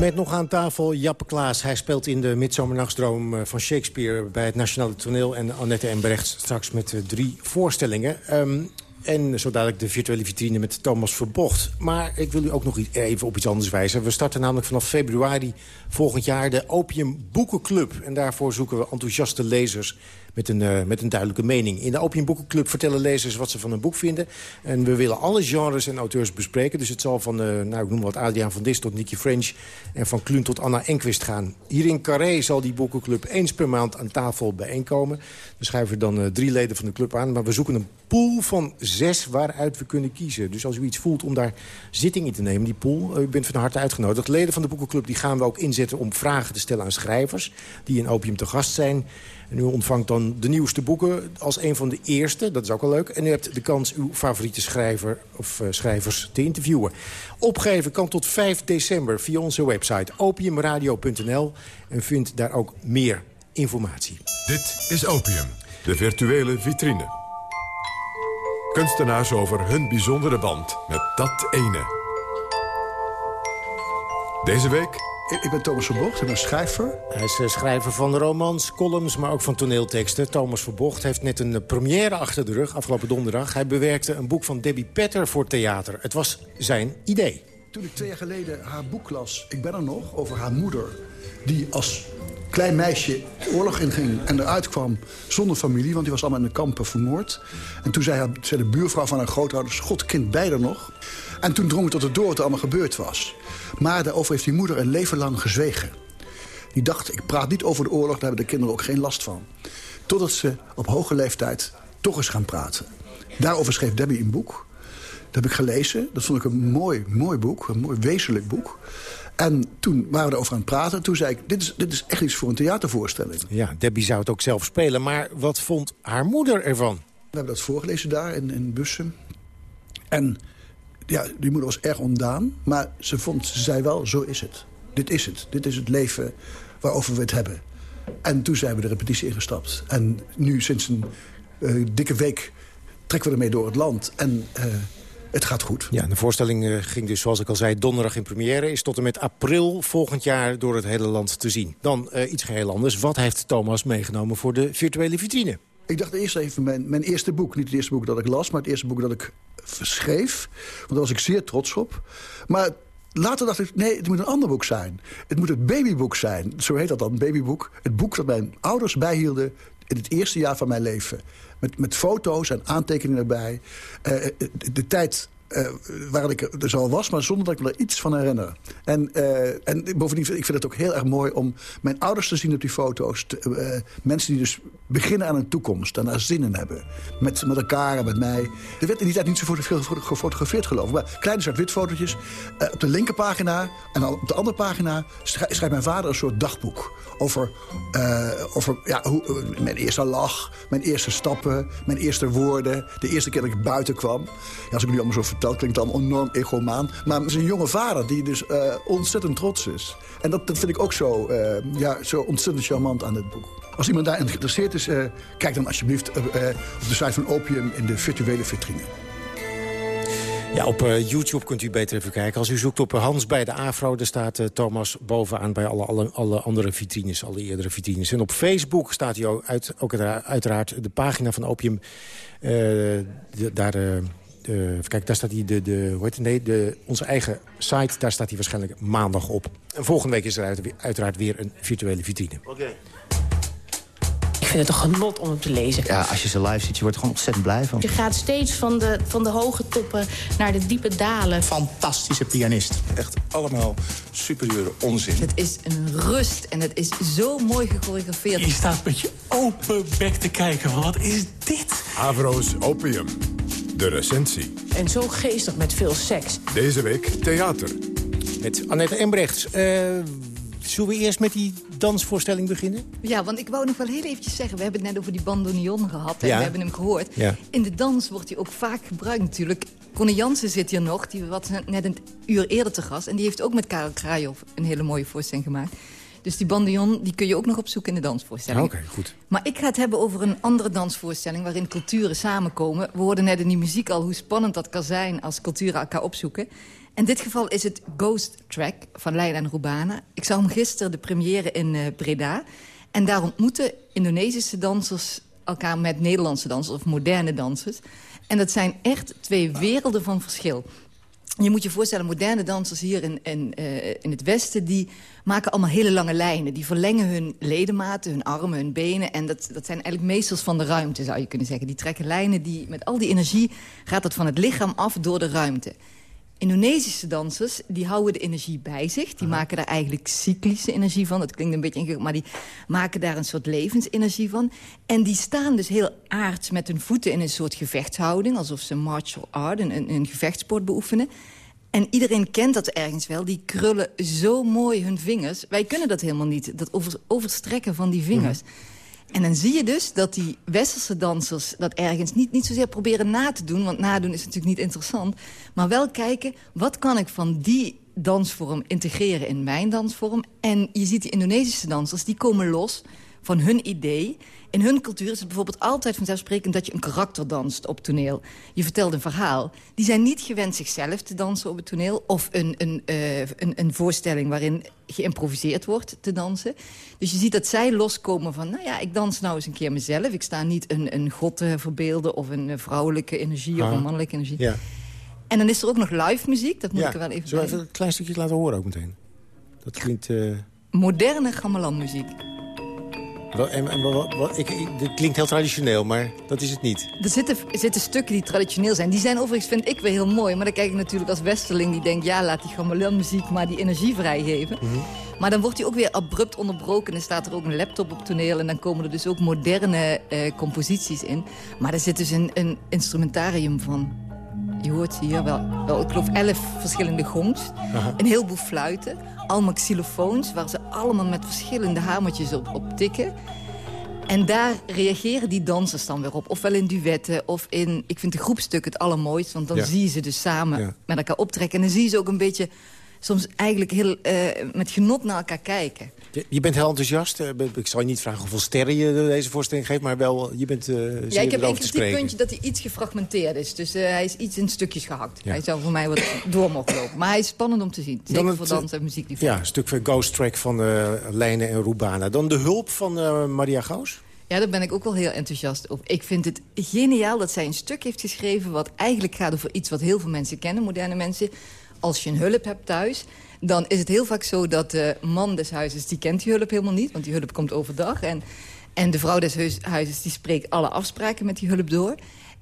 Met nog aan tafel Jappe Klaas. Hij speelt in de Midzomernachtsdroom eh, van Shakespeare... bij het Nationale Toneel. En Annette Embrecht straks met eh, drie voorstellingen. Um, en zo dadelijk de virtuele vitrine met Thomas Verbocht. Maar ik wil u ook nog even op iets anders wijzen. We starten namelijk vanaf februari volgend jaar de Opium Boekenclub. En daarvoor zoeken we enthousiaste lezers met een, uh, met een duidelijke mening. In de Opium Boekenclub vertellen lezers wat ze van een boek vinden. En we willen alle genres en auteurs bespreken. Dus het zal van, uh, nou, ik noem wat Adriaan van Dis tot Nicky French... en van Kluun tot Anna Enquist gaan. Hier in Carré zal die boekenclub eens per maand aan tafel bijeenkomen. We schuiven dan uh, drie leden van de club aan. Maar we zoeken een pool van zes waaruit we kunnen kiezen. Dus als u iets voelt om daar zitting in te nemen, die pool... u bent van harte uitgenodigd. Leden van de boekenclub die gaan we ook inzetten om vragen te stellen aan schrijvers... die in Opium te gast zijn... En u ontvangt dan de nieuwste boeken als een van de eerste. Dat is ook wel leuk. En u hebt de kans uw favoriete schrijver of uh, schrijvers te interviewen. Opgeven kan tot 5 december via onze website opiumradio.nl. En vindt daar ook meer informatie. Dit is Opium, de virtuele vitrine. Kunstenaars over hun bijzondere band met dat ene. Deze week ik ben Thomas Verbocht, ik ben schrijver. Hij is eh, schrijver van romans, columns, maar ook van toneelteksten. Thomas Verbocht heeft net een première achter de rug, afgelopen donderdag. Hij bewerkte een boek van Debbie Petter voor theater. Het was zijn idee. Toen ik twee jaar geleden haar boek las, Ik ben er nog, over haar moeder... die als klein meisje oorlog inging en eruit kwam zonder familie... want die was allemaal in de kampen vermoord. En toen zei, haar, de buurvrouw van haar grootouders... God, kind, er nog. En toen drong het tot het door wat er allemaal gebeurd was. Maar daarover heeft die moeder een leven lang gezwegen. Die dacht, ik praat niet over de oorlog, daar hebben de kinderen ook geen last van. Totdat ze op hoge leeftijd toch eens gaan praten. Daarover schreef Debbie een boek. Dat heb ik gelezen. Dat vond ik een mooi, mooi boek. Een mooi wezenlijk boek. En toen waren we erover aan het praten. Toen zei ik, dit is, dit is echt iets voor een theatervoorstelling. Ja, Debbie zou het ook zelf spelen. Maar wat vond haar moeder ervan? We hebben dat voorgelezen daar in, in Bussen. En ja, die moeder was erg ondaan. Maar ze, vond, ze zei wel, zo is het. Dit is het. Dit is het leven waarover we het hebben. En toen zijn we de repetitie ingestapt. En nu sinds een uh, dikke week trekken we ermee door het land. En uh, het gaat goed. Ja, de voorstelling uh, ging dus, zoals ik al zei, donderdag in première. Is tot en met april volgend jaar door het hele land te zien. Dan iets geheel anders. Wat heeft Thomas meegenomen voor de virtuele vitrine? Ik dacht eerst even mijn, mijn eerste boek. Niet het eerste boek dat ik las, maar het eerste boek dat ik schreef. Want daar was ik zeer trots op. Maar later dacht ik, nee, het moet een ander boek zijn. Het moet het babyboek zijn. Zo heet dat dan, babyboek. Het boek dat mijn ouders bijhielden in het eerste jaar van mijn leven. Met, met foto's en aantekeningen erbij. Uh, de tijd uh, waar ik dus al was, maar zonder dat ik me er iets van herinner. En, uh, en bovendien, ik vind het ook heel erg mooi om mijn ouders te zien op die foto's. Te, uh, mensen die dus beginnen aan een toekomst en daar zin in hebben. Met, met elkaar en met mij. Er werd in die tijd niet zo veel gefotografeerd geloof ik. Maar kleine zwart-wit fotootjes. op de linkerpagina en op de andere pagina schrijft mijn vader een soort dagboek. Over, over ja, hoe, mijn eerste lach, mijn eerste stappen, mijn eerste woorden. De eerste keer dat ik buiten kwam. Ja, als ik nu allemaal zo dat klinkt dan enorm egomaan. Maar een jonge vader die dus uh, ontzettend trots is. En dat, dat vind ik ook zo, uh, ja, zo ontzettend charmant aan dit boek. Als iemand daarin geïnteresseerd is, uh, kijk dan alsjeblieft op de site van Opium in de virtuele vitrine. Ja, op YouTube kunt u beter even kijken. Als u zoekt op Hans bij de Afro, daar staat Thomas bovenaan... bij alle, alle, andere vitrines, alle eerdere vitrines. En op Facebook staat hij ook, uit, uiteraard de pagina van Opium. Daar... kijk, daar staat hij, de, de, hoe heet het, nee, de, onze eigen site, daar staat hij waarschijnlijk maandag op. En volgende week is er uiteraard weer een virtuele vitrine. Oké vind het een genot om hem te lezen. Ja, als je ze live ziet, je wordt er gewoon ontzettend blij van. Je gaat steeds van de, van de hoge toppen naar de diepe dalen. Fantastische pianist. Echt allemaal superieure onzin. Het is een rust en het is zo mooi gechoreografeerd. Je staat met je open bek te kijken. Wat is dit? Avro's Opium. De recensie. En zo geestig met veel seks. Deze week theater. Met Annette Embrechts. Uh, zullen we eerst met die dansvoorstelling beginnen? Ja, want ik wou nog wel heel eventjes zeggen... we hebben het net over die bandoneon gehad en we hebben hem gehoord. Ja. In de dans wordt hij ook vaak gebruikt natuurlijk. Connie Jansen zit hier nog, die was net een uur eerder te gast... en die heeft ook met Karel Krajov een hele mooie voorstelling gemaakt. Dus die bandoneon die kun je ook nog opzoeken in de dansvoorstelling. Oké, goed. Maar ik ga het hebben over een andere dansvoorstelling... waarin culturen samenkomen. We hoorden net in die muziek al hoe spannend dat kan zijn... als culturen elkaar opzoeken. In dit geval is het Ghost Track van Leila en Rubana. Ik zag hem gisteren de première in uh, Breda. En daar ontmoeten Indonesische dansers elkaar met Nederlandse dansers... of moderne dansers. En dat zijn echt twee werelden van verschil. Je moet je voorstellen, moderne dansers hier in, in, uh, in het Westen... die maken allemaal hele lange lijnen. Die verlengen hun ledematen, hun armen, hun benen. En dat, dat zijn eigenlijk meesters van de ruimte, zou je kunnen zeggen. Die trekken lijnen, die, met al die energie gaat het van het lichaam af door de ruimte. Indonesische dansers die houden de energie bij zich. Die maken daar eigenlijk cyclische energie van. Dat klinkt een beetje ingewikkeld, maar die maken daar een soort levensenergie van. En die staan dus heel aards met hun voeten in een soort gevechtshouding. Alsof ze martial art, een, een gevechtsport beoefenen. En iedereen kent dat ergens wel. Die krullen zo mooi hun vingers. Wij kunnen dat helemaal niet. Dat over, overstrekken van die vingers. Mhm. En dan zie je dus dat die westerse dansers dat ergens niet, niet zozeer proberen na te doen... want nadoen is natuurlijk niet interessant... maar wel kijken, wat kan ik van die dansvorm integreren in mijn dansvorm? En je ziet die Indonesische dansers, die komen los van hun idee. In hun cultuur is het bijvoorbeeld altijd vanzelfsprekend... dat je een karakter danst op toneel. Je vertelt een verhaal. Die zijn niet gewend zichzelf te dansen op het toneel... of een, een, uh, een, een voorstelling waarin geïmproviseerd wordt te dansen. Dus je ziet dat zij loskomen van... nou ja, ik dans nou eens een keer mezelf. Ik sta niet een, een god te verbeelden... of een vrouwelijke energie of een mannelijke energie. Ja. En dan is er ook nog live muziek. Dat moet ik er wel even Zullen we even een klein stukje laten horen ook meteen? Dat klinkt... Uh... Moderne gamelanmuziek. En, en wat, wat, ik, dit klinkt heel traditioneel, maar dat is het niet. Er zitten, zitten stukken die traditioneel zijn. Die zijn overigens, vind ik, weer heel mooi. Maar dan kijk ik natuurlijk als westerling die denkt... ja, laat die muziek maar die energie vrijgeven. Mm Maar dan wordt die ook weer abrupt onderbroken. En staat er ook een laptop op toneel. En dan komen er dus ook moderne eh, composities in. Maar er zit dus een, een instrumentarium van je hoort hier wel, wel ik geloof, elf verschillende gongs. Een heleboel fluiten. Allemaal xylofoons, waar ze allemaal met verschillende hamertjes op, op tikken. En daar reageren die dansers dan weer op. Ofwel in duetten, of in... Ik vind de groepstuk het allermooist, want dan zie je ze dus samen met elkaar optrekken. En dan zie je ze ook een beetje soms eigenlijk heel uh, met genot naar elkaar kijken. Je, bent heel enthousiast. Eh, ik zal je niet vragen hoeveel sterren je deze voorstelling geeft... maar wel, je bent uh, Ja, ik heb een puntje dat hij iets gefragmenteerd is. Dus uh, hij is iets in stukjes gehakt. Hij zou voor mij wat door mogen lopen. Maar hij is spannend om te zien. Zeker Dan voor dans en muziek. Ja, een stuk van Ghost Track van uh, Lijnen en Rubana. Dan de hulp van Maria Gauss. Ja, daar ben ik ook wel heel enthousiast op. Ik vind het geniaal dat zij een stuk heeft geschreven... wat eigenlijk gaat over iets wat heel veel mensen kennen, moderne mensen als je een hulp hebt thuis dan is het heel vaak zo dat de man des huizes... die kent die hulp helemaal niet, want die hulp komt overdag. En, en de vrouw des huizes die spreekt alle afspraken met die hulp door.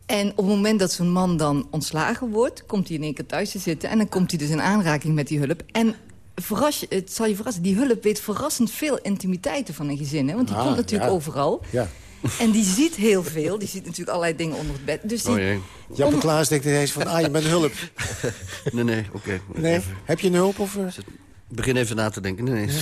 En op het moment dat zo'n man dan ontslagen wordt... komt hij in één keer thuis te zitten... en dan komt hij dus in aanraking met die hulp. En verras, het zal je verrassen, die hulp weet verrassend veel intimiteiten van een gezin. Hè? Want die ah, komt natuurlijk overal. Ja. En die ziet heel veel. Die ziet natuurlijk allerlei dingen onder het bed. Dus die, oh Jappe Klaas denkt ineens van, ah, je bent hulp. nee, nee, oké. Nee, heb je een hulp? Of, uh... Begin even na te denken. Nee, nee.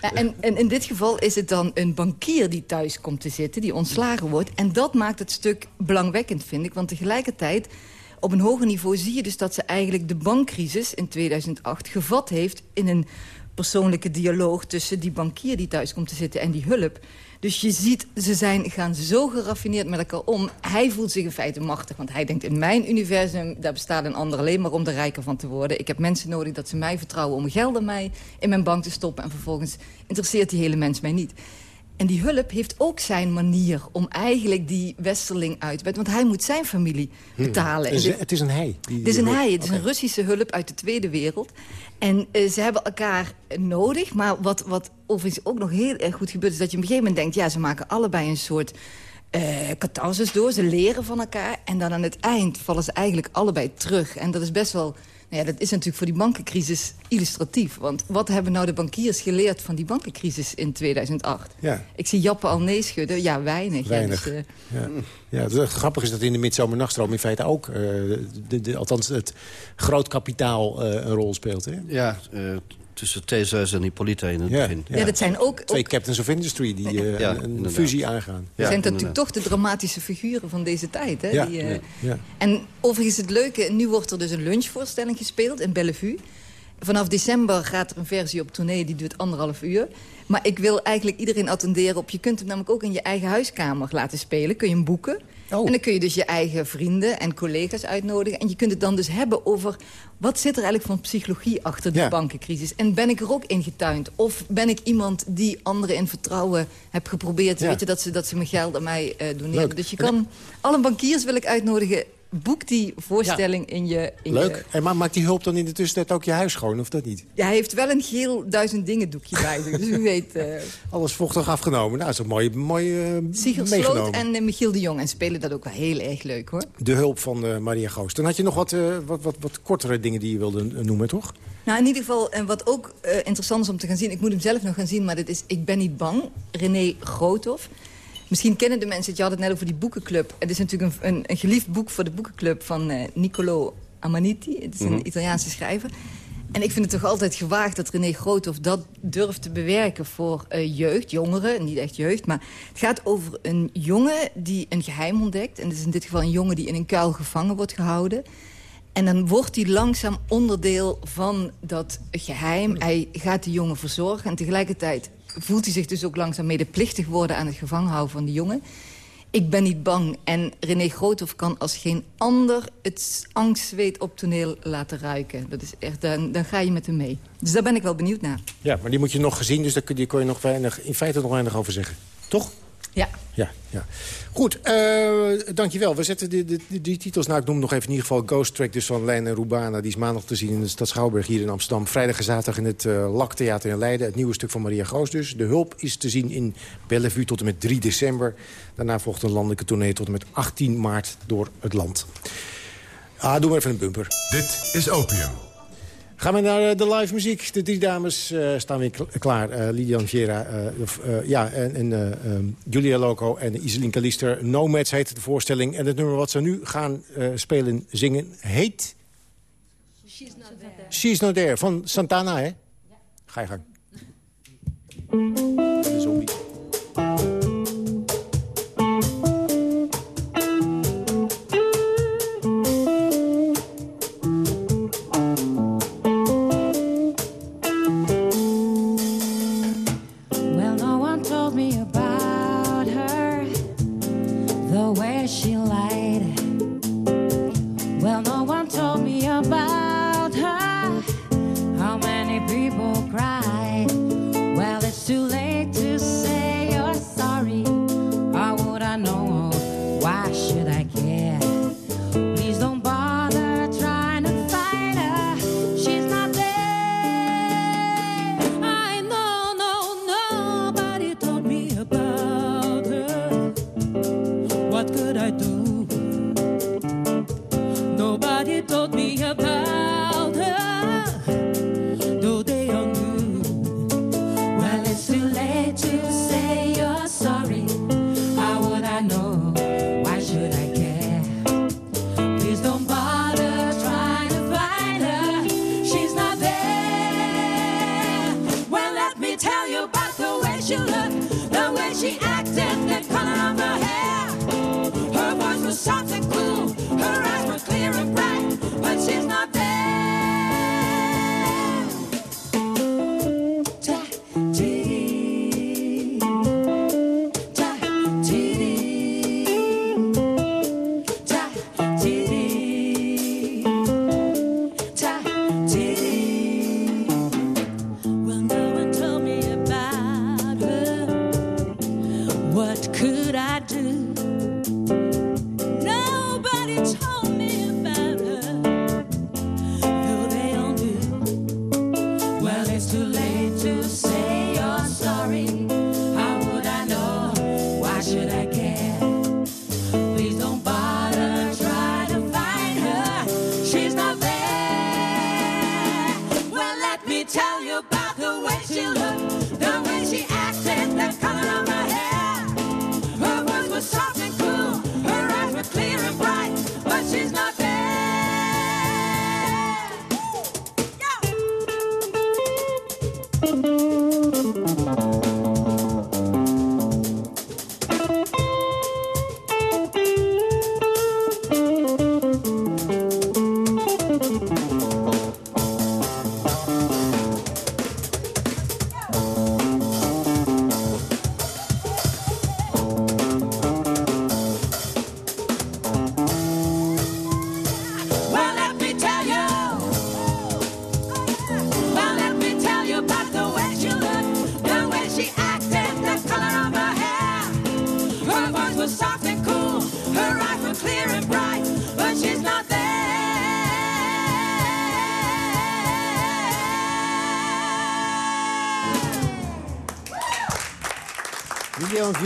Ja, en, en, in dit geval is het dan een bankier die thuis komt te zitten... die ontslagen wordt. En dat maakt het stuk belangwekkend, vind ik. Want tegelijkertijd, op een hoger niveau zie je dus dat ze eigenlijk de bankcrisis in 2008 gevat heeft... in een persoonlijke dialoog tussen die bankier die thuis komt te zitten en die hulp. Dus je ziet, ze zijn, gaan zo geraffineerd met elkaar om. Hij voelt zich in feite machtig, want hij denkt... in mijn universum, daar bestaat een ander alleen maar om er rijker van te worden. Ik heb mensen nodig dat ze mij vertrouwen om geld aan mij in mijn bank te stoppen... en vervolgens interesseert die hele mens mij niet. En die hulp heeft ook zijn manier om eigenlijk die westerling uit te. Want hij moet zijn familie betalen. Het is, het een hij. het is een hij, het is een Russische hulp uit de Tweede Wereld. En eh, ze hebben elkaar nodig. Maar wat, wat overigens ook nog heel erg goed gebeurt... is dat je op een gegeven moment denkt... ja, ze maken allebei een soort eh catharsis door. Ze leren van elkaar. En dan aan het eind vallen ze eigenlijk allebei terug. En dat is best wel... Nou ja, dat is natuurlijk voor die bankencrisis illustratief. Want wat hebben nou de bankiers geleerd van die bankencrisis in 2008? Ja. Ik zie Jappe al nee schudden. Ja, weinig. Weinig. Ja, dus, eh, Ja. Ja, het is- grappig is dat in de midzomernachtstroom in feite ook... eh, de, de, althans het groot kapitaal eh, een rol speelt. Hè? Ja, eh, tussen Theseus en Hippolyta in het Ja, begin. Ja, dat zijn ook... Twee ook Captains of Industry die eh, Ja, een- fusie aangaan. Dat zijn natuurlijk toch de dramatische figuren van deze tijd. Hè? Ja, Die, eh, ja, ja. En overigens het leuke, nu wordt er dus een lunchvoorstelling gespeeld in Bellevue. Vanaf december gaat er een versie op tournee, die duurt anderhalf uur. Maar ik wil eigenlijk iedereen attenderen op... je kunt hem namelijk ook in je eigen huiskamer laten spelen. Kun je hem boeken. Oh. En dan kun je dus je eigen vrienden en collega's uitnodigen. En je kunt het dan dus hebben over... wat zit er eigenlijk van psychologie achter die Ja. bankencrisis? En ben ik er ook in getuind? Of ben ik iemand die anderen in vertrouwen heb geprobeerd... Ja. Weet je, dat ze, dat ze mijn geld aan mij eh doneren? Leuk. Dus je kan... Alle bankiers wil ik uitnodigen... boek die voorstelling in je... In Leuk. Je, En ma maakt die hulp dan in de tussentijd ook je huis schoon, of dat niet? ja, hij heeft wel een geel duizend dingen doekje bij zich. Dus u weet... eh Alles vochtig afgenomen. Nou, dat is een mooi, mooi Sigurd Sloot meegenomen. en eh, Michiel de Jong. En spelen dat ook wel heel erg leuk, hoor. De hulp van eh, Maria Goos. Dan had je nog wat, eh, wat, wat, wat kortere dingen die je wilde noemen, toch? Nou, in ieder geval, en wat ook interessant is om te gaan zien... ik moet hem zelf nog gaan zien, maar dit is Ik ben niet bang. René Groothoff. Misschien kennen de mensen het, je had het net over die boekenclub. Het is natuurlijk een, een, een geliefd boek voor de boekenclub van eh, Niccolo Amaniti. Het is een Mhm. Italiaanse schrijver. En ik vind het toch altijd gewaagd dat René Groothoff dat durft te bewerken voor eh, jeugd, jongeren, niet echt jeugd. Maar het gaat over een jongen die een geheim ontdekt. En het is in dit geval een jongen die in een kuil gevangen wordt gehouden. En dan wordt hij langzaam onderdeel van dat geheim. Hij gaat de jongen verzorgen en tegelijkertijd voelt hij zich dus ook langzaam medeplichtig worden aan het gevangen houden van die jongen. Ik ben niet bang en René Groothoff kan als geen ander het angstzweet op toneel laten ruiken. Dat is echt, dan, dan ga je met hem mee. Dus daar ben ik wel benieuwd naar. Ja, maar die moet je nog gezien, dus daar kun- die kon je nog weinig, in feite nog weinig over zeggen. Toch? Ja. Ja, ja. Goed, eh, dankjewel. We zetten die, die, die titels, nou ik noem nog even in ieder geval Ghost Track... dus van Lijn en Rubana, die is maandag te zien in de stad Schouwburg hier in Amsterdam. Vrijdag en zaterdag in het uh, Laktheater in Leiden. Het nieuwe stuk van Maria Goos dus. De Hulp is te zien in Bellevue tot en met 3 december. Daarna volgt een landelijke tournee tot en met 18 maart door het land. Ah, doe maar even een bumper. Dit is Opium. Gaan we naar eh, de live muziek. De drie dames eh, staan weer kl- klaar. Eh Lidian Viera, ja, en, en eh, ehm, Julia Loco en Iselin Kalister. Nomads heet de voorstelling. En het nummer wat ze nu gaan spelen, zingen, heet... She's Not There. van Santana, hè? Ga je gang.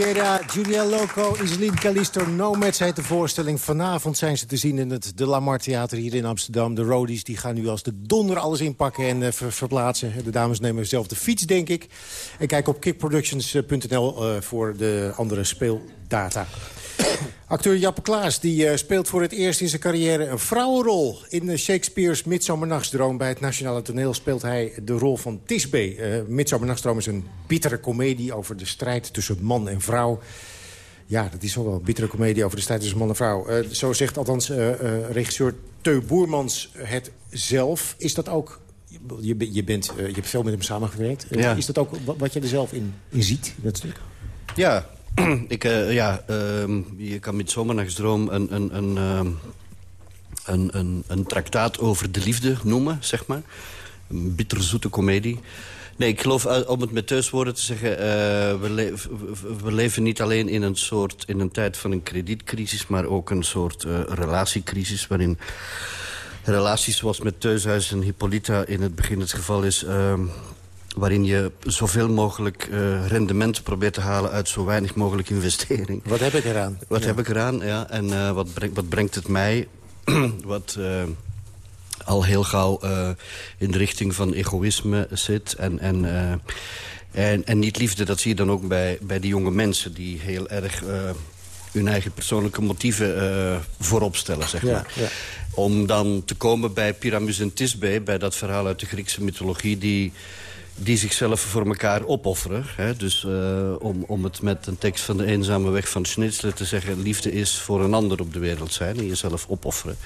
Lilian Vieira, Julia Loco, Iselin Calisto, Nomads heet de voorstelling. Vanavond zijn ze te zien in het De Lamar Theater hier in Amsterdam. De Roadies die gaan nu als de donder alles inpakken en ver verplaatsen. De dames nemen zelf de fiets, denk ik. En kijk op kickproductions.nl uh, voor de andere speeldata. Acteur Jappe Klaas die, uh, speelt voor het eerst in zijn carrière een vrouwenrol. In uh, Shakespeare's Midsomernachtsdroom bij het Nationale Toneel... speelt hij de rol van Tisbe. Uh, Midsomernachtsdroom is een bittere komedie over de strijd tussen man en vrouw. Ja, dat is wel een bittere komedie over de strijd tussen man en vrouw. Uh, zo zegt althans uh, uh, regisseur Teu Boermans het zelf. Is dat ook... Je, je, bent, je hebt veel met hem samengewerkt. Ja. Is dat ook wat je er zelf in, in ziet, in dat stuk? Ja, ik, uh, ja uh, je kan met Zomernachtsdroom een, een, een, uh, een, een, een traktaat over de liefde noemen, zeg maar. Een bitterzoete komedie. Nee, ik geloof, om het met thuiswoorden te zeggen... we, le we, leven niet alleen in een, soort, in een tijd van een kredietcrisis... maar ook een soort relatiecrisis waarin... Relaties zoals met Thuishuis en Hippolyta in het begin het geval is ehm, waarin je zoveel mogelijk uh, rendement probeert te halen... uit zo weinig mogelijk investering. Wat heb ik eraan? Wat ja. heb ik eraan, ja. En uh, wat, brengt, wat brengt het mij? wat uh, al heel gauw in de richting van egoïsme zit. En, en, en, en niet liefde, dat zie je dan ook bij, bij die jonge mensen... die heel erg hun eigen persoonlijke motieven voorop stellen, zeg maar. Ja, ja. Om dan te komen bij Pyramus en Tisbe... bij dat verhaal uit de Griekse mythologie... die die zichzelf voor elkaar opofferen. Hè? Dus uh, om, om het met een tekst van de eenzame weg van Schnitzler te zeggen... liefde is voor een ander op de wereld zijn en jezelf opofferen.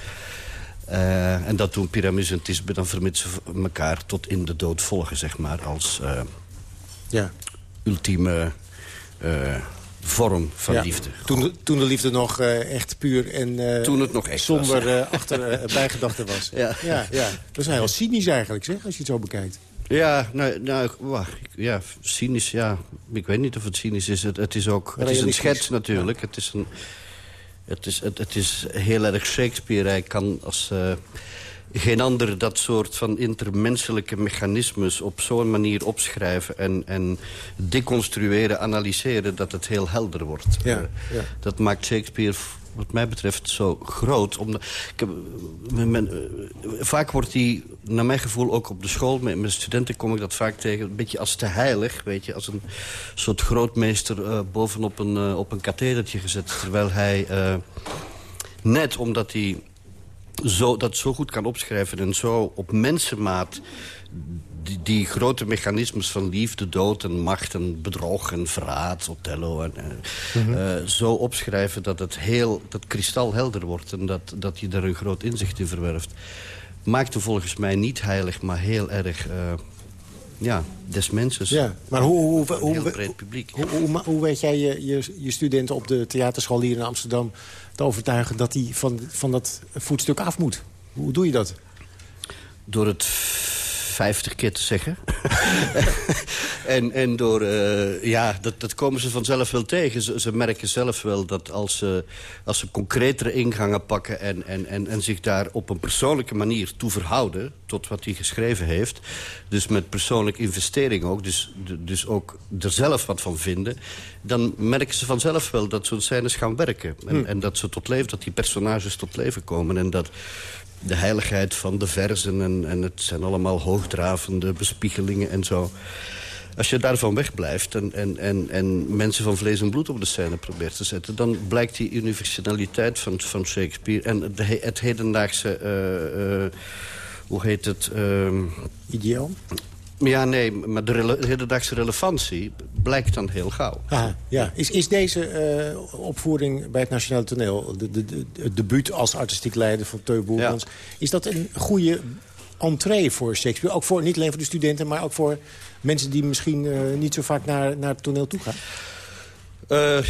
Uh, en dat doen Pyramus en dan vermits ze elkaar tot in de dood volgen, zeg maar. Als uh, ja. ultieme vorm van ja. liefde. Toen de, toen de liefde nog echt puur en toen het nog echt zonder was, achter bijgedachten was. Ja. Ja, ja. Dat is heel cynisch eigenlijk, zeg, als je het zo bekijkt. Ja, nou, nou wacht, ja, cynisch, ja. Ik weet niet of het cynisch is. Het, het is ook, het is een schets natuurlijk. Het, is een, het, is, het, het is heel erg Shakespeare. Hij kan als uh, geen ander dat soort van intermenselijke mechanismes... op zo'n manier opschrijven en, en deconstrueren, analyseren... dat het heel helder wordt. Ja, ja. Dat maakt Shakespeare wat mij betreft zo groot. Ik men, uh, vaak wordt die, naar mijn gevoel, ook op de school... met, met studenten kom ik dat vaak tegen, een beetje als te heilig. Weet je, als een soort grootmeester uh, bovenop een, op een kathedertje gezet. Terwijl hij, net omdat hij zo, dat zo goed kan opschrijven... en zo op mensenmaat die, die, grote mechanismes van liefde, dood en macht en bedrog en verraad, Othello... En, mm -hmm. uh, zo opschrijven dat het heel, dat kristalhelder wordt... en dat, dat je er een groot inzicht in verwerft. Maakte volgens mij niet heilig, maar heel erg... Uh, ja, des mensens. Ja, maar hoe, hoe, hoe, heel breed publiek. Hoe, hoe, hoe weet jij je, je, je studenten op de theaterschool hier in Amsterdam... te overtuigen dat die van, van dat voetstuk af moet? Hoe doe je dat? Door het 50 keer te zeggen. en, en door, uh, ja, dat, dat komen ze vanzelf wel tegen. Ze, ze merken zelf wel dat als ze, als ze concretere ingangen pakken... En, en, en, en zich daar op een persoonlijke manier toe verhouden... tot wat hij geschreven heeft. Dus met persoonlijke investering ook. Dus, dus ook er zelf wat van vinden. Dan merken ze vanzelf wel dat zo'n scènes gaan werken. En, Hmm. en dat ze tot leven, dat die personages tot leven komen. En dat de heiligheid van de verzen. En, en het zijn allemaal hoogdravende bespiegelingen en zo. Als je daarvan wegblijft en, en, en, en mensen van vlees en bloed op de scène probeert te zetten... dan blijkt die universaliteit van, van Shakespeare en de, het hedendaagse... Uh, uh, hoe heet het? Uh, Ideaal? Ja, nee, maar de rele hedendaagse relevantie blijkt dan heel gauw. Aha, ja. is, is deze uh, opvoering bij het Nationale Toneel... De, de, de, het debuut als artistiek leider van Teu Boermans... Ja. is dat een goede entree voor Shakespeare? Ook voor, niet alleen voor de studenten, maar ook voor mensen... die misschien uh, niet zo vaak naar, naar het toneel toe gaan? Uh,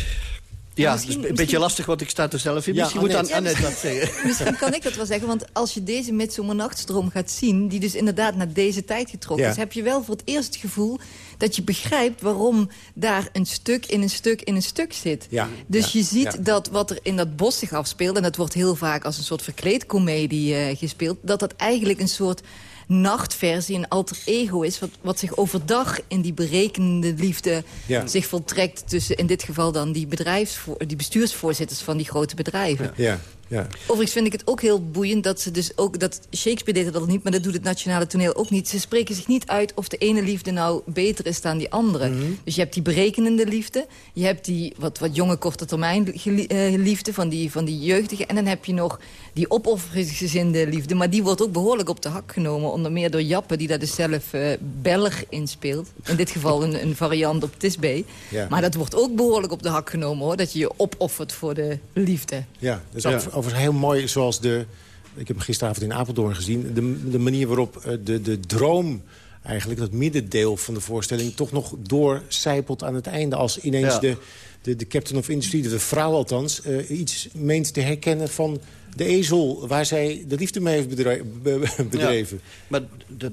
ja, misschien, het is een beetje lastig, want ik sta er zelf in. Ja, misschien moet Annette, Annette dat zeggen. Misschien kan ik dat wel zeggen, want als je deze Midsomernachtstroom gaat zien... die dus inderdaad naar deze tijd getrokken Ja. is... heb je wel voor het eerst het gevoel dat je begrijpt... waarom daar een stuk in een stuk in een stuk zit. Ja, Dus ja, je ziet ja. dat wat er in dat bos zich afspeelt... en dat wordt heel vaak als een soort verkleedcomedie eh, gespeeld... dat dat eigenlijk een soort nachtversie, een alter ego is... wat, wat zich overdag in die berekenende liefde Ja. zich voltrekt... tussen in dit geval dan die, bedrijfsvoor, die bestuursvoorzitters van die grote bedrijven. Ja, ja. Overigens vind ik het ook heel boeiend dat ze dus ook... dat Shakespeare deed dat niet, maar dat doet het nationale toneel ook niet. Ze spreken zich niet uit of de ene liefde nou beter is dan die andere. Mhm. Dus je hebt die berekenende liefde. Je hebt die wat, wat jonge korte termijn eh, liefde van die, van die jeugdige. En dan heb je nog die opofferingsgezinde liefde. Maar die wordt ook behoorlijk op de hak genomen. Onder meer door Jappe, die daar dus zelf eh, Belg inspeelt. In dit geval een, een variant op Tisbe. Ja. Maar dat wordt ook behoorlijk op de hak genomen hoor. Dat je je opoffert voor de liefde. Ja, dat is Ja. over- overigens heel mooi zoals de... Ik heb hem gisteravond in Apeldoorn gezien. De, de manier waarop eh, de, de droom, eigenlijk dat middendeel van de voorstelling... toch nog doorcijpelt aan het einde. Als ineens Ja. de, de, de captain of industry, de vrouw althans... eh, iets meent te herkennen van de ezel... waar zij de liefde mee heeft bedre- be- bedreven. Ja, maar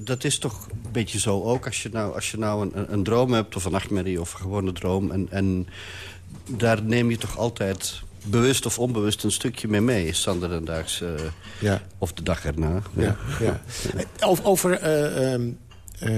dat is toch een beetje zo ook. Als je nou, als je nou een, een droom hebt, of een nachtmerrie, of een gewone droom... En, en daar neem je toch altijd bewust of onbewust een stukje mee mee. Sander en Daags, eh, Ja. of de dag erna. Ja, ja. Over, over eh, ehm, eh,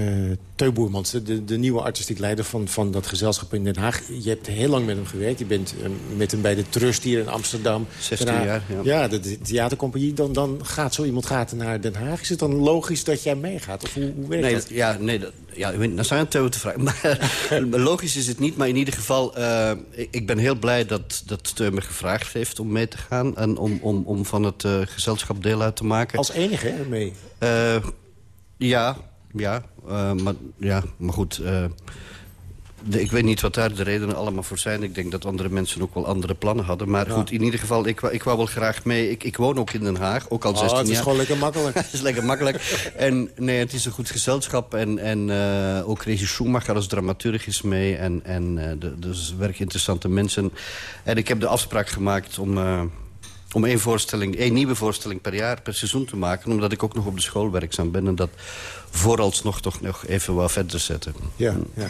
Teu Boermans, de, de nieuwe artistiek leider van, van dat gezelschap in Den Haag. Je hebt heel lang met hem gewerkt. Je bent eh, met hem bij de Trust hier in Amsterdam. 16 Daarna- jaar, ja. Ja, de, de theatercompagnie. Dan, dan gaat zo iemand gaat naar Den Haag. Is het dan logisch dat jij meegaat? Of hoe, hoe werkt Nee, dat? dat- ja, nee, dat, ja, dan zijn het te vragen. Maar logisch is het niet, maar in ieder geval... eh, ik, ben heel blij dat, dat Steun me gevraagd heeft om mee te gaan... en om, om, om van het eh, gezelschap deel uit te maken. Als enige hè, mee? Eh, ja, ja, eh, maar, ja, maar goed... eh, de- ik weet niet wat daar de redenen allemaal voor zijn. Ik denk dat andere mensen ook wel andere plannen hadden. Maar Ja. goed, in ieder geval, ik, wou- ik wou wel graag mee. Ik, ik woon ook in Den Haag, ook al Oh, 16 het is jaar. gewoon lekker makkelijk. het is lekker makkelijk. En nee, het is een goed gezelschap. En, en eh, ook Regi Schumacher als dramaturg is mee. En, en de, dus werk interessante mensen. En ik heb de afspraak gemaakt om... om één, voorstelling, één nieuwe voorstelling per jaar, per seizoen te maken. Omdat ik ook nog op de school werkzaam ben. En dat vooralsnog toch nog even wat verder zetten. Ja, ja.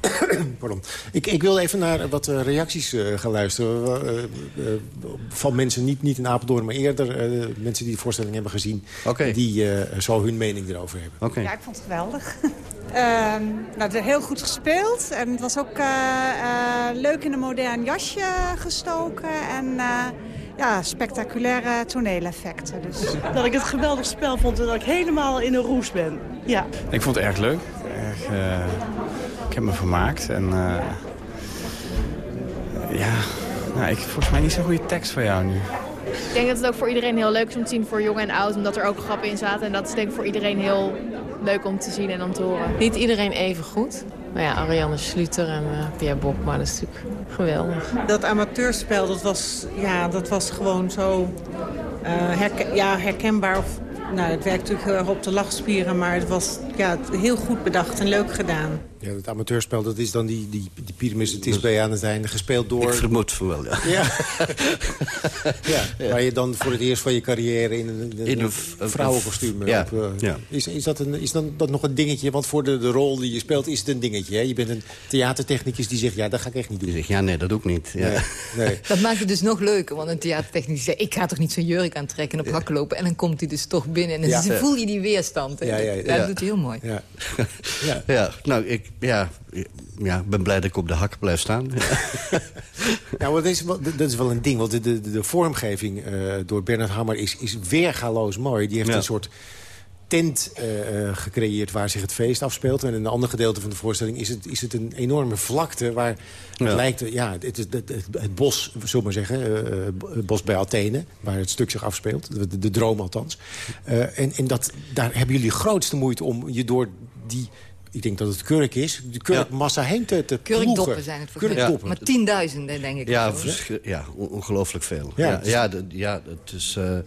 Pardon. Ik, ik wil even naar wat eh, reacties eh, gaan luisteren. eh, eh, van mensen, niet, niet in Apeldoorn, maar eerder. eh, mensen die de voorstelling hebben gezien. Die eh, zo hun mening erover hebben. Ja, ik vond het geweldig. Ehm nou, het heel goed gespeeld. En het was ook eh, eh, leuk in een modern jasje gestoken. En eh, ja, spectaculaire toneeleffecten. Dus. Dat ik het geweldig spel vond en dat ik helemaal in een roes ben. Ja. Ik vond het erg leuk. Erg, eh, ik heb me vermaakt. En eh, ja, nou, ik heb volgens mij niet zo'n goede tekst voor jou nu. Ik denk dat het ook voor iedereen heel leuk is om te zien voor jong en oud. Omdat er ook grappen in zaten. En dat is denk ik voor iedereen heel leuk om te zien en om te horen. Niet iedereen even goed. Maar ja, Ariane Sluter en eh Pia Bokma, dat is natuurlijk geweldig. Dat amateurspel, dat was, ja, dat was gewoon zo herke- ja, herkenbaar. Nou, het werkt natuurlijk heel erg op de lachspieren, maar het was ja, heel goed bedacht en leuk gedaan. Ja, het amateurspel, dat is dan die, die, die Pyramus het is bij aan het einde. Gespeeld door... Ik vermoed van wel, ja. Ja. ja, waar je dan voor het eerst van je carrière in een, In een- vrouwenkostuum... Ja, op, eh, ja. Is, is, dat een, is dan, dat nog een dingetje? Want voor de, de rol die je speelt is het een dingetje. Hè? Je bent een theatertechnicus die zegt, ja, dat ga ik echt niet doen. Ja, nee, dat doe ik niet. Ja. Nee, nee. Dat maakt het dus nog leuker, want een theatertechnicus zegt... ik ga toch niet zo'n jurk aantrekken en op hakken lopen... en dan komt hij dus toch binnen en dan Ja. voel je die weerstand. hè. Ja, ja, Dat- ja. Dat doet hij heel mooi. Ja. Ja. nou, ik ja, ja, ben blij dat ik op de hak blijf staan. Nou, maar dat, is wel, dat is wel een ding. Want de, de, de vormgeving eh, door Bernard Hammer is, is weergaloos mooi. Die heeft Ja. een soort tent eh, eh, gecreëerd waar zich het feest afspeelt. En in een ander gedeelte van de voorstelling is het, is het een enorme vlakte... waar het Ja. lijkt, ja, het, het, het, het bos, zullen we maar zeggen, eh, het bos bij Athene... waar het stuk zich afspeelt, de, de droom althans. En en dat, daar hebben jullie grootste moeite om je door die... Ik denk dat het kurk is, de kurkmassa heen te, te Kurkdoppen zijn het voor Kurkdoppen. Maar tienduizenden, denk ik. Ja, ja on- ongelooflijk veel. Ja, Ja, ja, de- ja, het is, eh,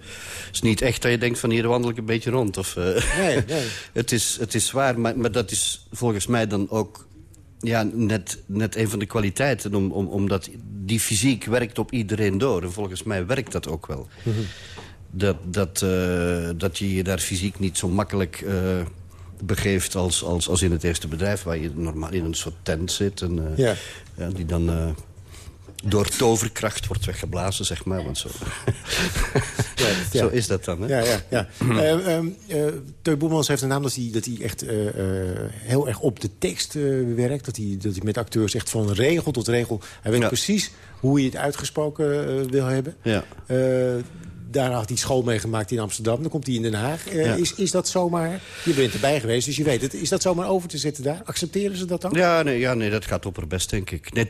is niet echt dat je denkt van hier wandel ik een beetje rond. Of, eh, Nee, nee. het, is, het is zwaar, maar, maar dat is volgens mij dan ook ja, net, net een van de kwaliteiten. Om, om, omdat die fysiek werkt op iedereen door. En volgens mij werkt dat ook wel. Mhm. Dat, dat, eh, dat je je daar fysiek niet zo makkelijk eh, begeeft als, als, als in het eerste bedrijf... waar je normaal in een soort tent zit. En, eh, Ja. ja, die dan... eh, door toverkracht wordt weggeblazen, zeg maar. Want zo, ja. zo is dat dan, hè? Ja, ja, ja. uh, um, uh, Teu Boemans heeft een naam dat hij, dat hij echt heel erg op de tekst werkt. Dat hij, dat hij met acteurs echt van regel tot regel... Hij weet precies hoe hij het uitgesproken wil hebben. Ja. Daar had hij school mee gemaakt in Amsterdam. Dan komt hij in Den Haag. Uh, Ja. is, is dat zomaar... Je bent erbij geweest, dus je weet het. Is dat zomaar over te zetten daar? Accepteren ze dat dan? Ja, nee, ja, nee dat gaat opperbest, denk ik. Nee,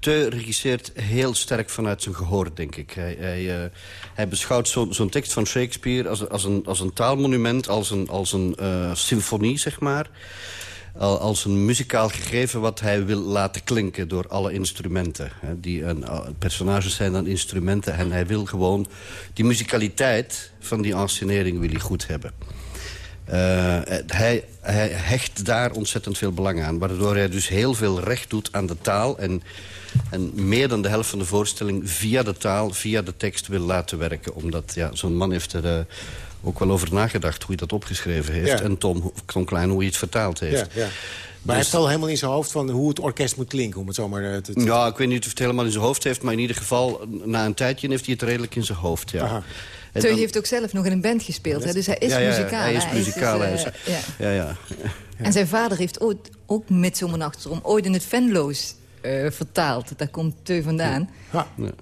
Teu regisseert heel sterk vanuit zijn gehoor, denk ik. Hij, hij, eh, hij beschouwt zo- zo'n tekst van Shakespeare als, als, een, als een taalmonument... als een, als een eh, symfonie, zeg maar. Al- Als een muzikaal gegeven wat hij wil laten klinken door alle instrumenten. Die, en, eh, personages zijn dan instrumenten en hij wil gewoon... die muzikaliteit van die ensenering wil hij goed hebben. Eh, hij, hij hecht daar ontzettend veel belang aan. Waardoor hij dus heel veel recht doet aan de taal. En, en meer dan de helft van de voorstelling via de taal, via de tekst wil laten werken. Omdat ja, zo'n man heeft er eh, ook wel over nagedacht hoe hij dat opgeschreven heeft. Ja. En Tom, Tom Klein hoe hij het vertaald heeft. Ja, ja. Maar hij heeft al helemaal in zijn hoofd van hoe het orkest moet klinken, om het zomaar eh, te... te- Ja, ik weet niet of hij het helemaal in zijn hoofd heeft... maar in ieder geval, na een tijdje heeft hij het redelijk in zijn hoofd. Ja. En Teu dan- heeft ook zelf nog in een band gespeeld, hè? dus hij is Ja, ja, muzikaal. Hij is muzikaal. dus, hij eh, ja. ja, ja. En zijn vader heeft ooit, ook met zo'n achterom ooit in het Venlo's eh, vertaald. Daar komt Teu vandaan.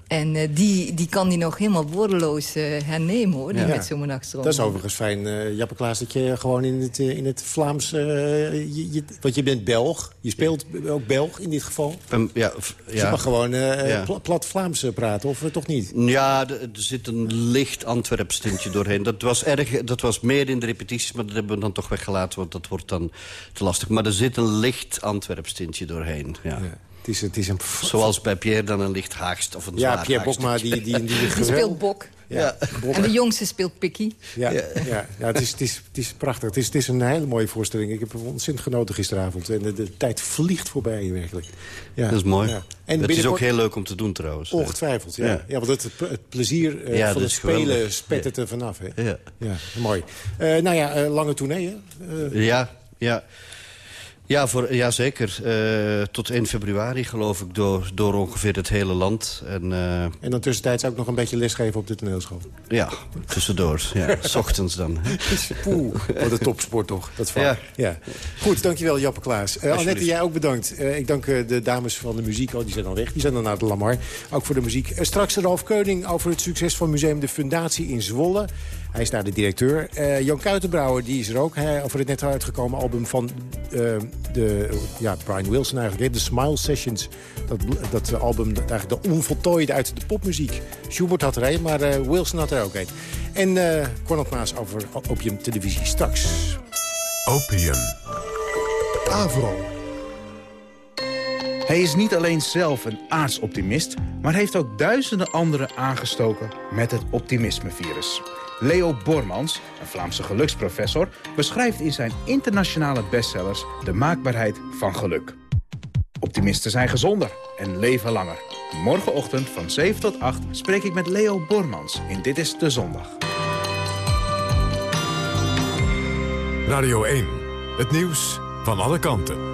En eh, die, die kan die nog helemaal woordeloos eh, hernemen, hoor, die Ja. met zo'n. Dat is overigens fijn, eh Jappe Klaas, dat je gewoon in het, in het Vlaams... eh, je, je- want je bent Belg, je speelt ook Belg in dit geval. Um, ja, f- Dus ja. je mag gewoon eh, Ja. pla- plat Vlaams praten, of toch niet? Ja, er zit een licht Antwerps tintje doorheen. Dat was, erg, dat was meer in de repetities, maar dat hebben we dan toch weggelaten... want dat wordt dan te lastig. Maar er zit een licht Antwerps tintje doorheen. Ja. Het is, het is een... Zoals bij Pierre dan een licht Haagst of een Ja, zwaar Pierre Bokma, die, die, die, die, speelt Bok. Ja. En de jongste speelt Pikkie. Ja, ja. ja, het, is, het, is, het is prachtig. Het is, het is een hele mooie voorstelling. Ik heb ontzettend genoten gisteravond. En de, de tijd vliegt voorbij, werkelijk. Ja. Dat is mooi. Ja. het En is ook heel leuk om te doen trouwens. Ongetwijfeld, ja. Ja. ja. want het, het plezier eh, Ja, van het spelen geweldig. spettert er vanaf. Hè? Ja. ja mooi. Eh, nou ja, eh, lange tournee, hè? Eh, Ja, ja. Ja, voor, ja zeker. Eh, tot 1 februari geloof ik door, door ongeveer het hele land. En, eh, En dan tussentijds ook nog een beetje lesgeven op de toneelschool. ja, tussendoor. Ja, s ochtends dan. Poeh, wat een topsport toch, dat vak. Ja. Ja. Goed, dankjewel Jappe Klaas. Eh Annette, jij ook bedankt. Ik dank de dames van de muziek, oh, die zijn al weg. Die zijn dan naar de Lamar, ook voor de muziek. Straks Ralf Keuning over het succes van Museum de Fundatie in Zwolle. Hij is daar de directeur. Eh, Jan Kuitenbrouwer, die is er ook. Hij, over het net uitgekomen album van eh, de, ja, Brian Wilson eigenlijk. De Smile Sessions. Dat, dat album, dat de onvoltooide uit de popmuziek. Schubert had er een, maar eh, Wilson had er ook een. En eh Cornel Maas over Opium Televisie straks. Opium. Avro. Hij is niet alleen zelf een aardsoptimist... maar heeft ook duizenden anderen aangestoken met het optimismevirus. Leo Bormans, een Vlaamse geluksprofessor... beschrijft in zijn internationale bestsellers de maakbaarheid van geluk. Optimisten zijn gezonder en leven langer. Morgenochtend van 7 tot 8 spreek ik met Leo Bormans in Dit is de Zondag. Radio 1. Het nieuws van alle kanten.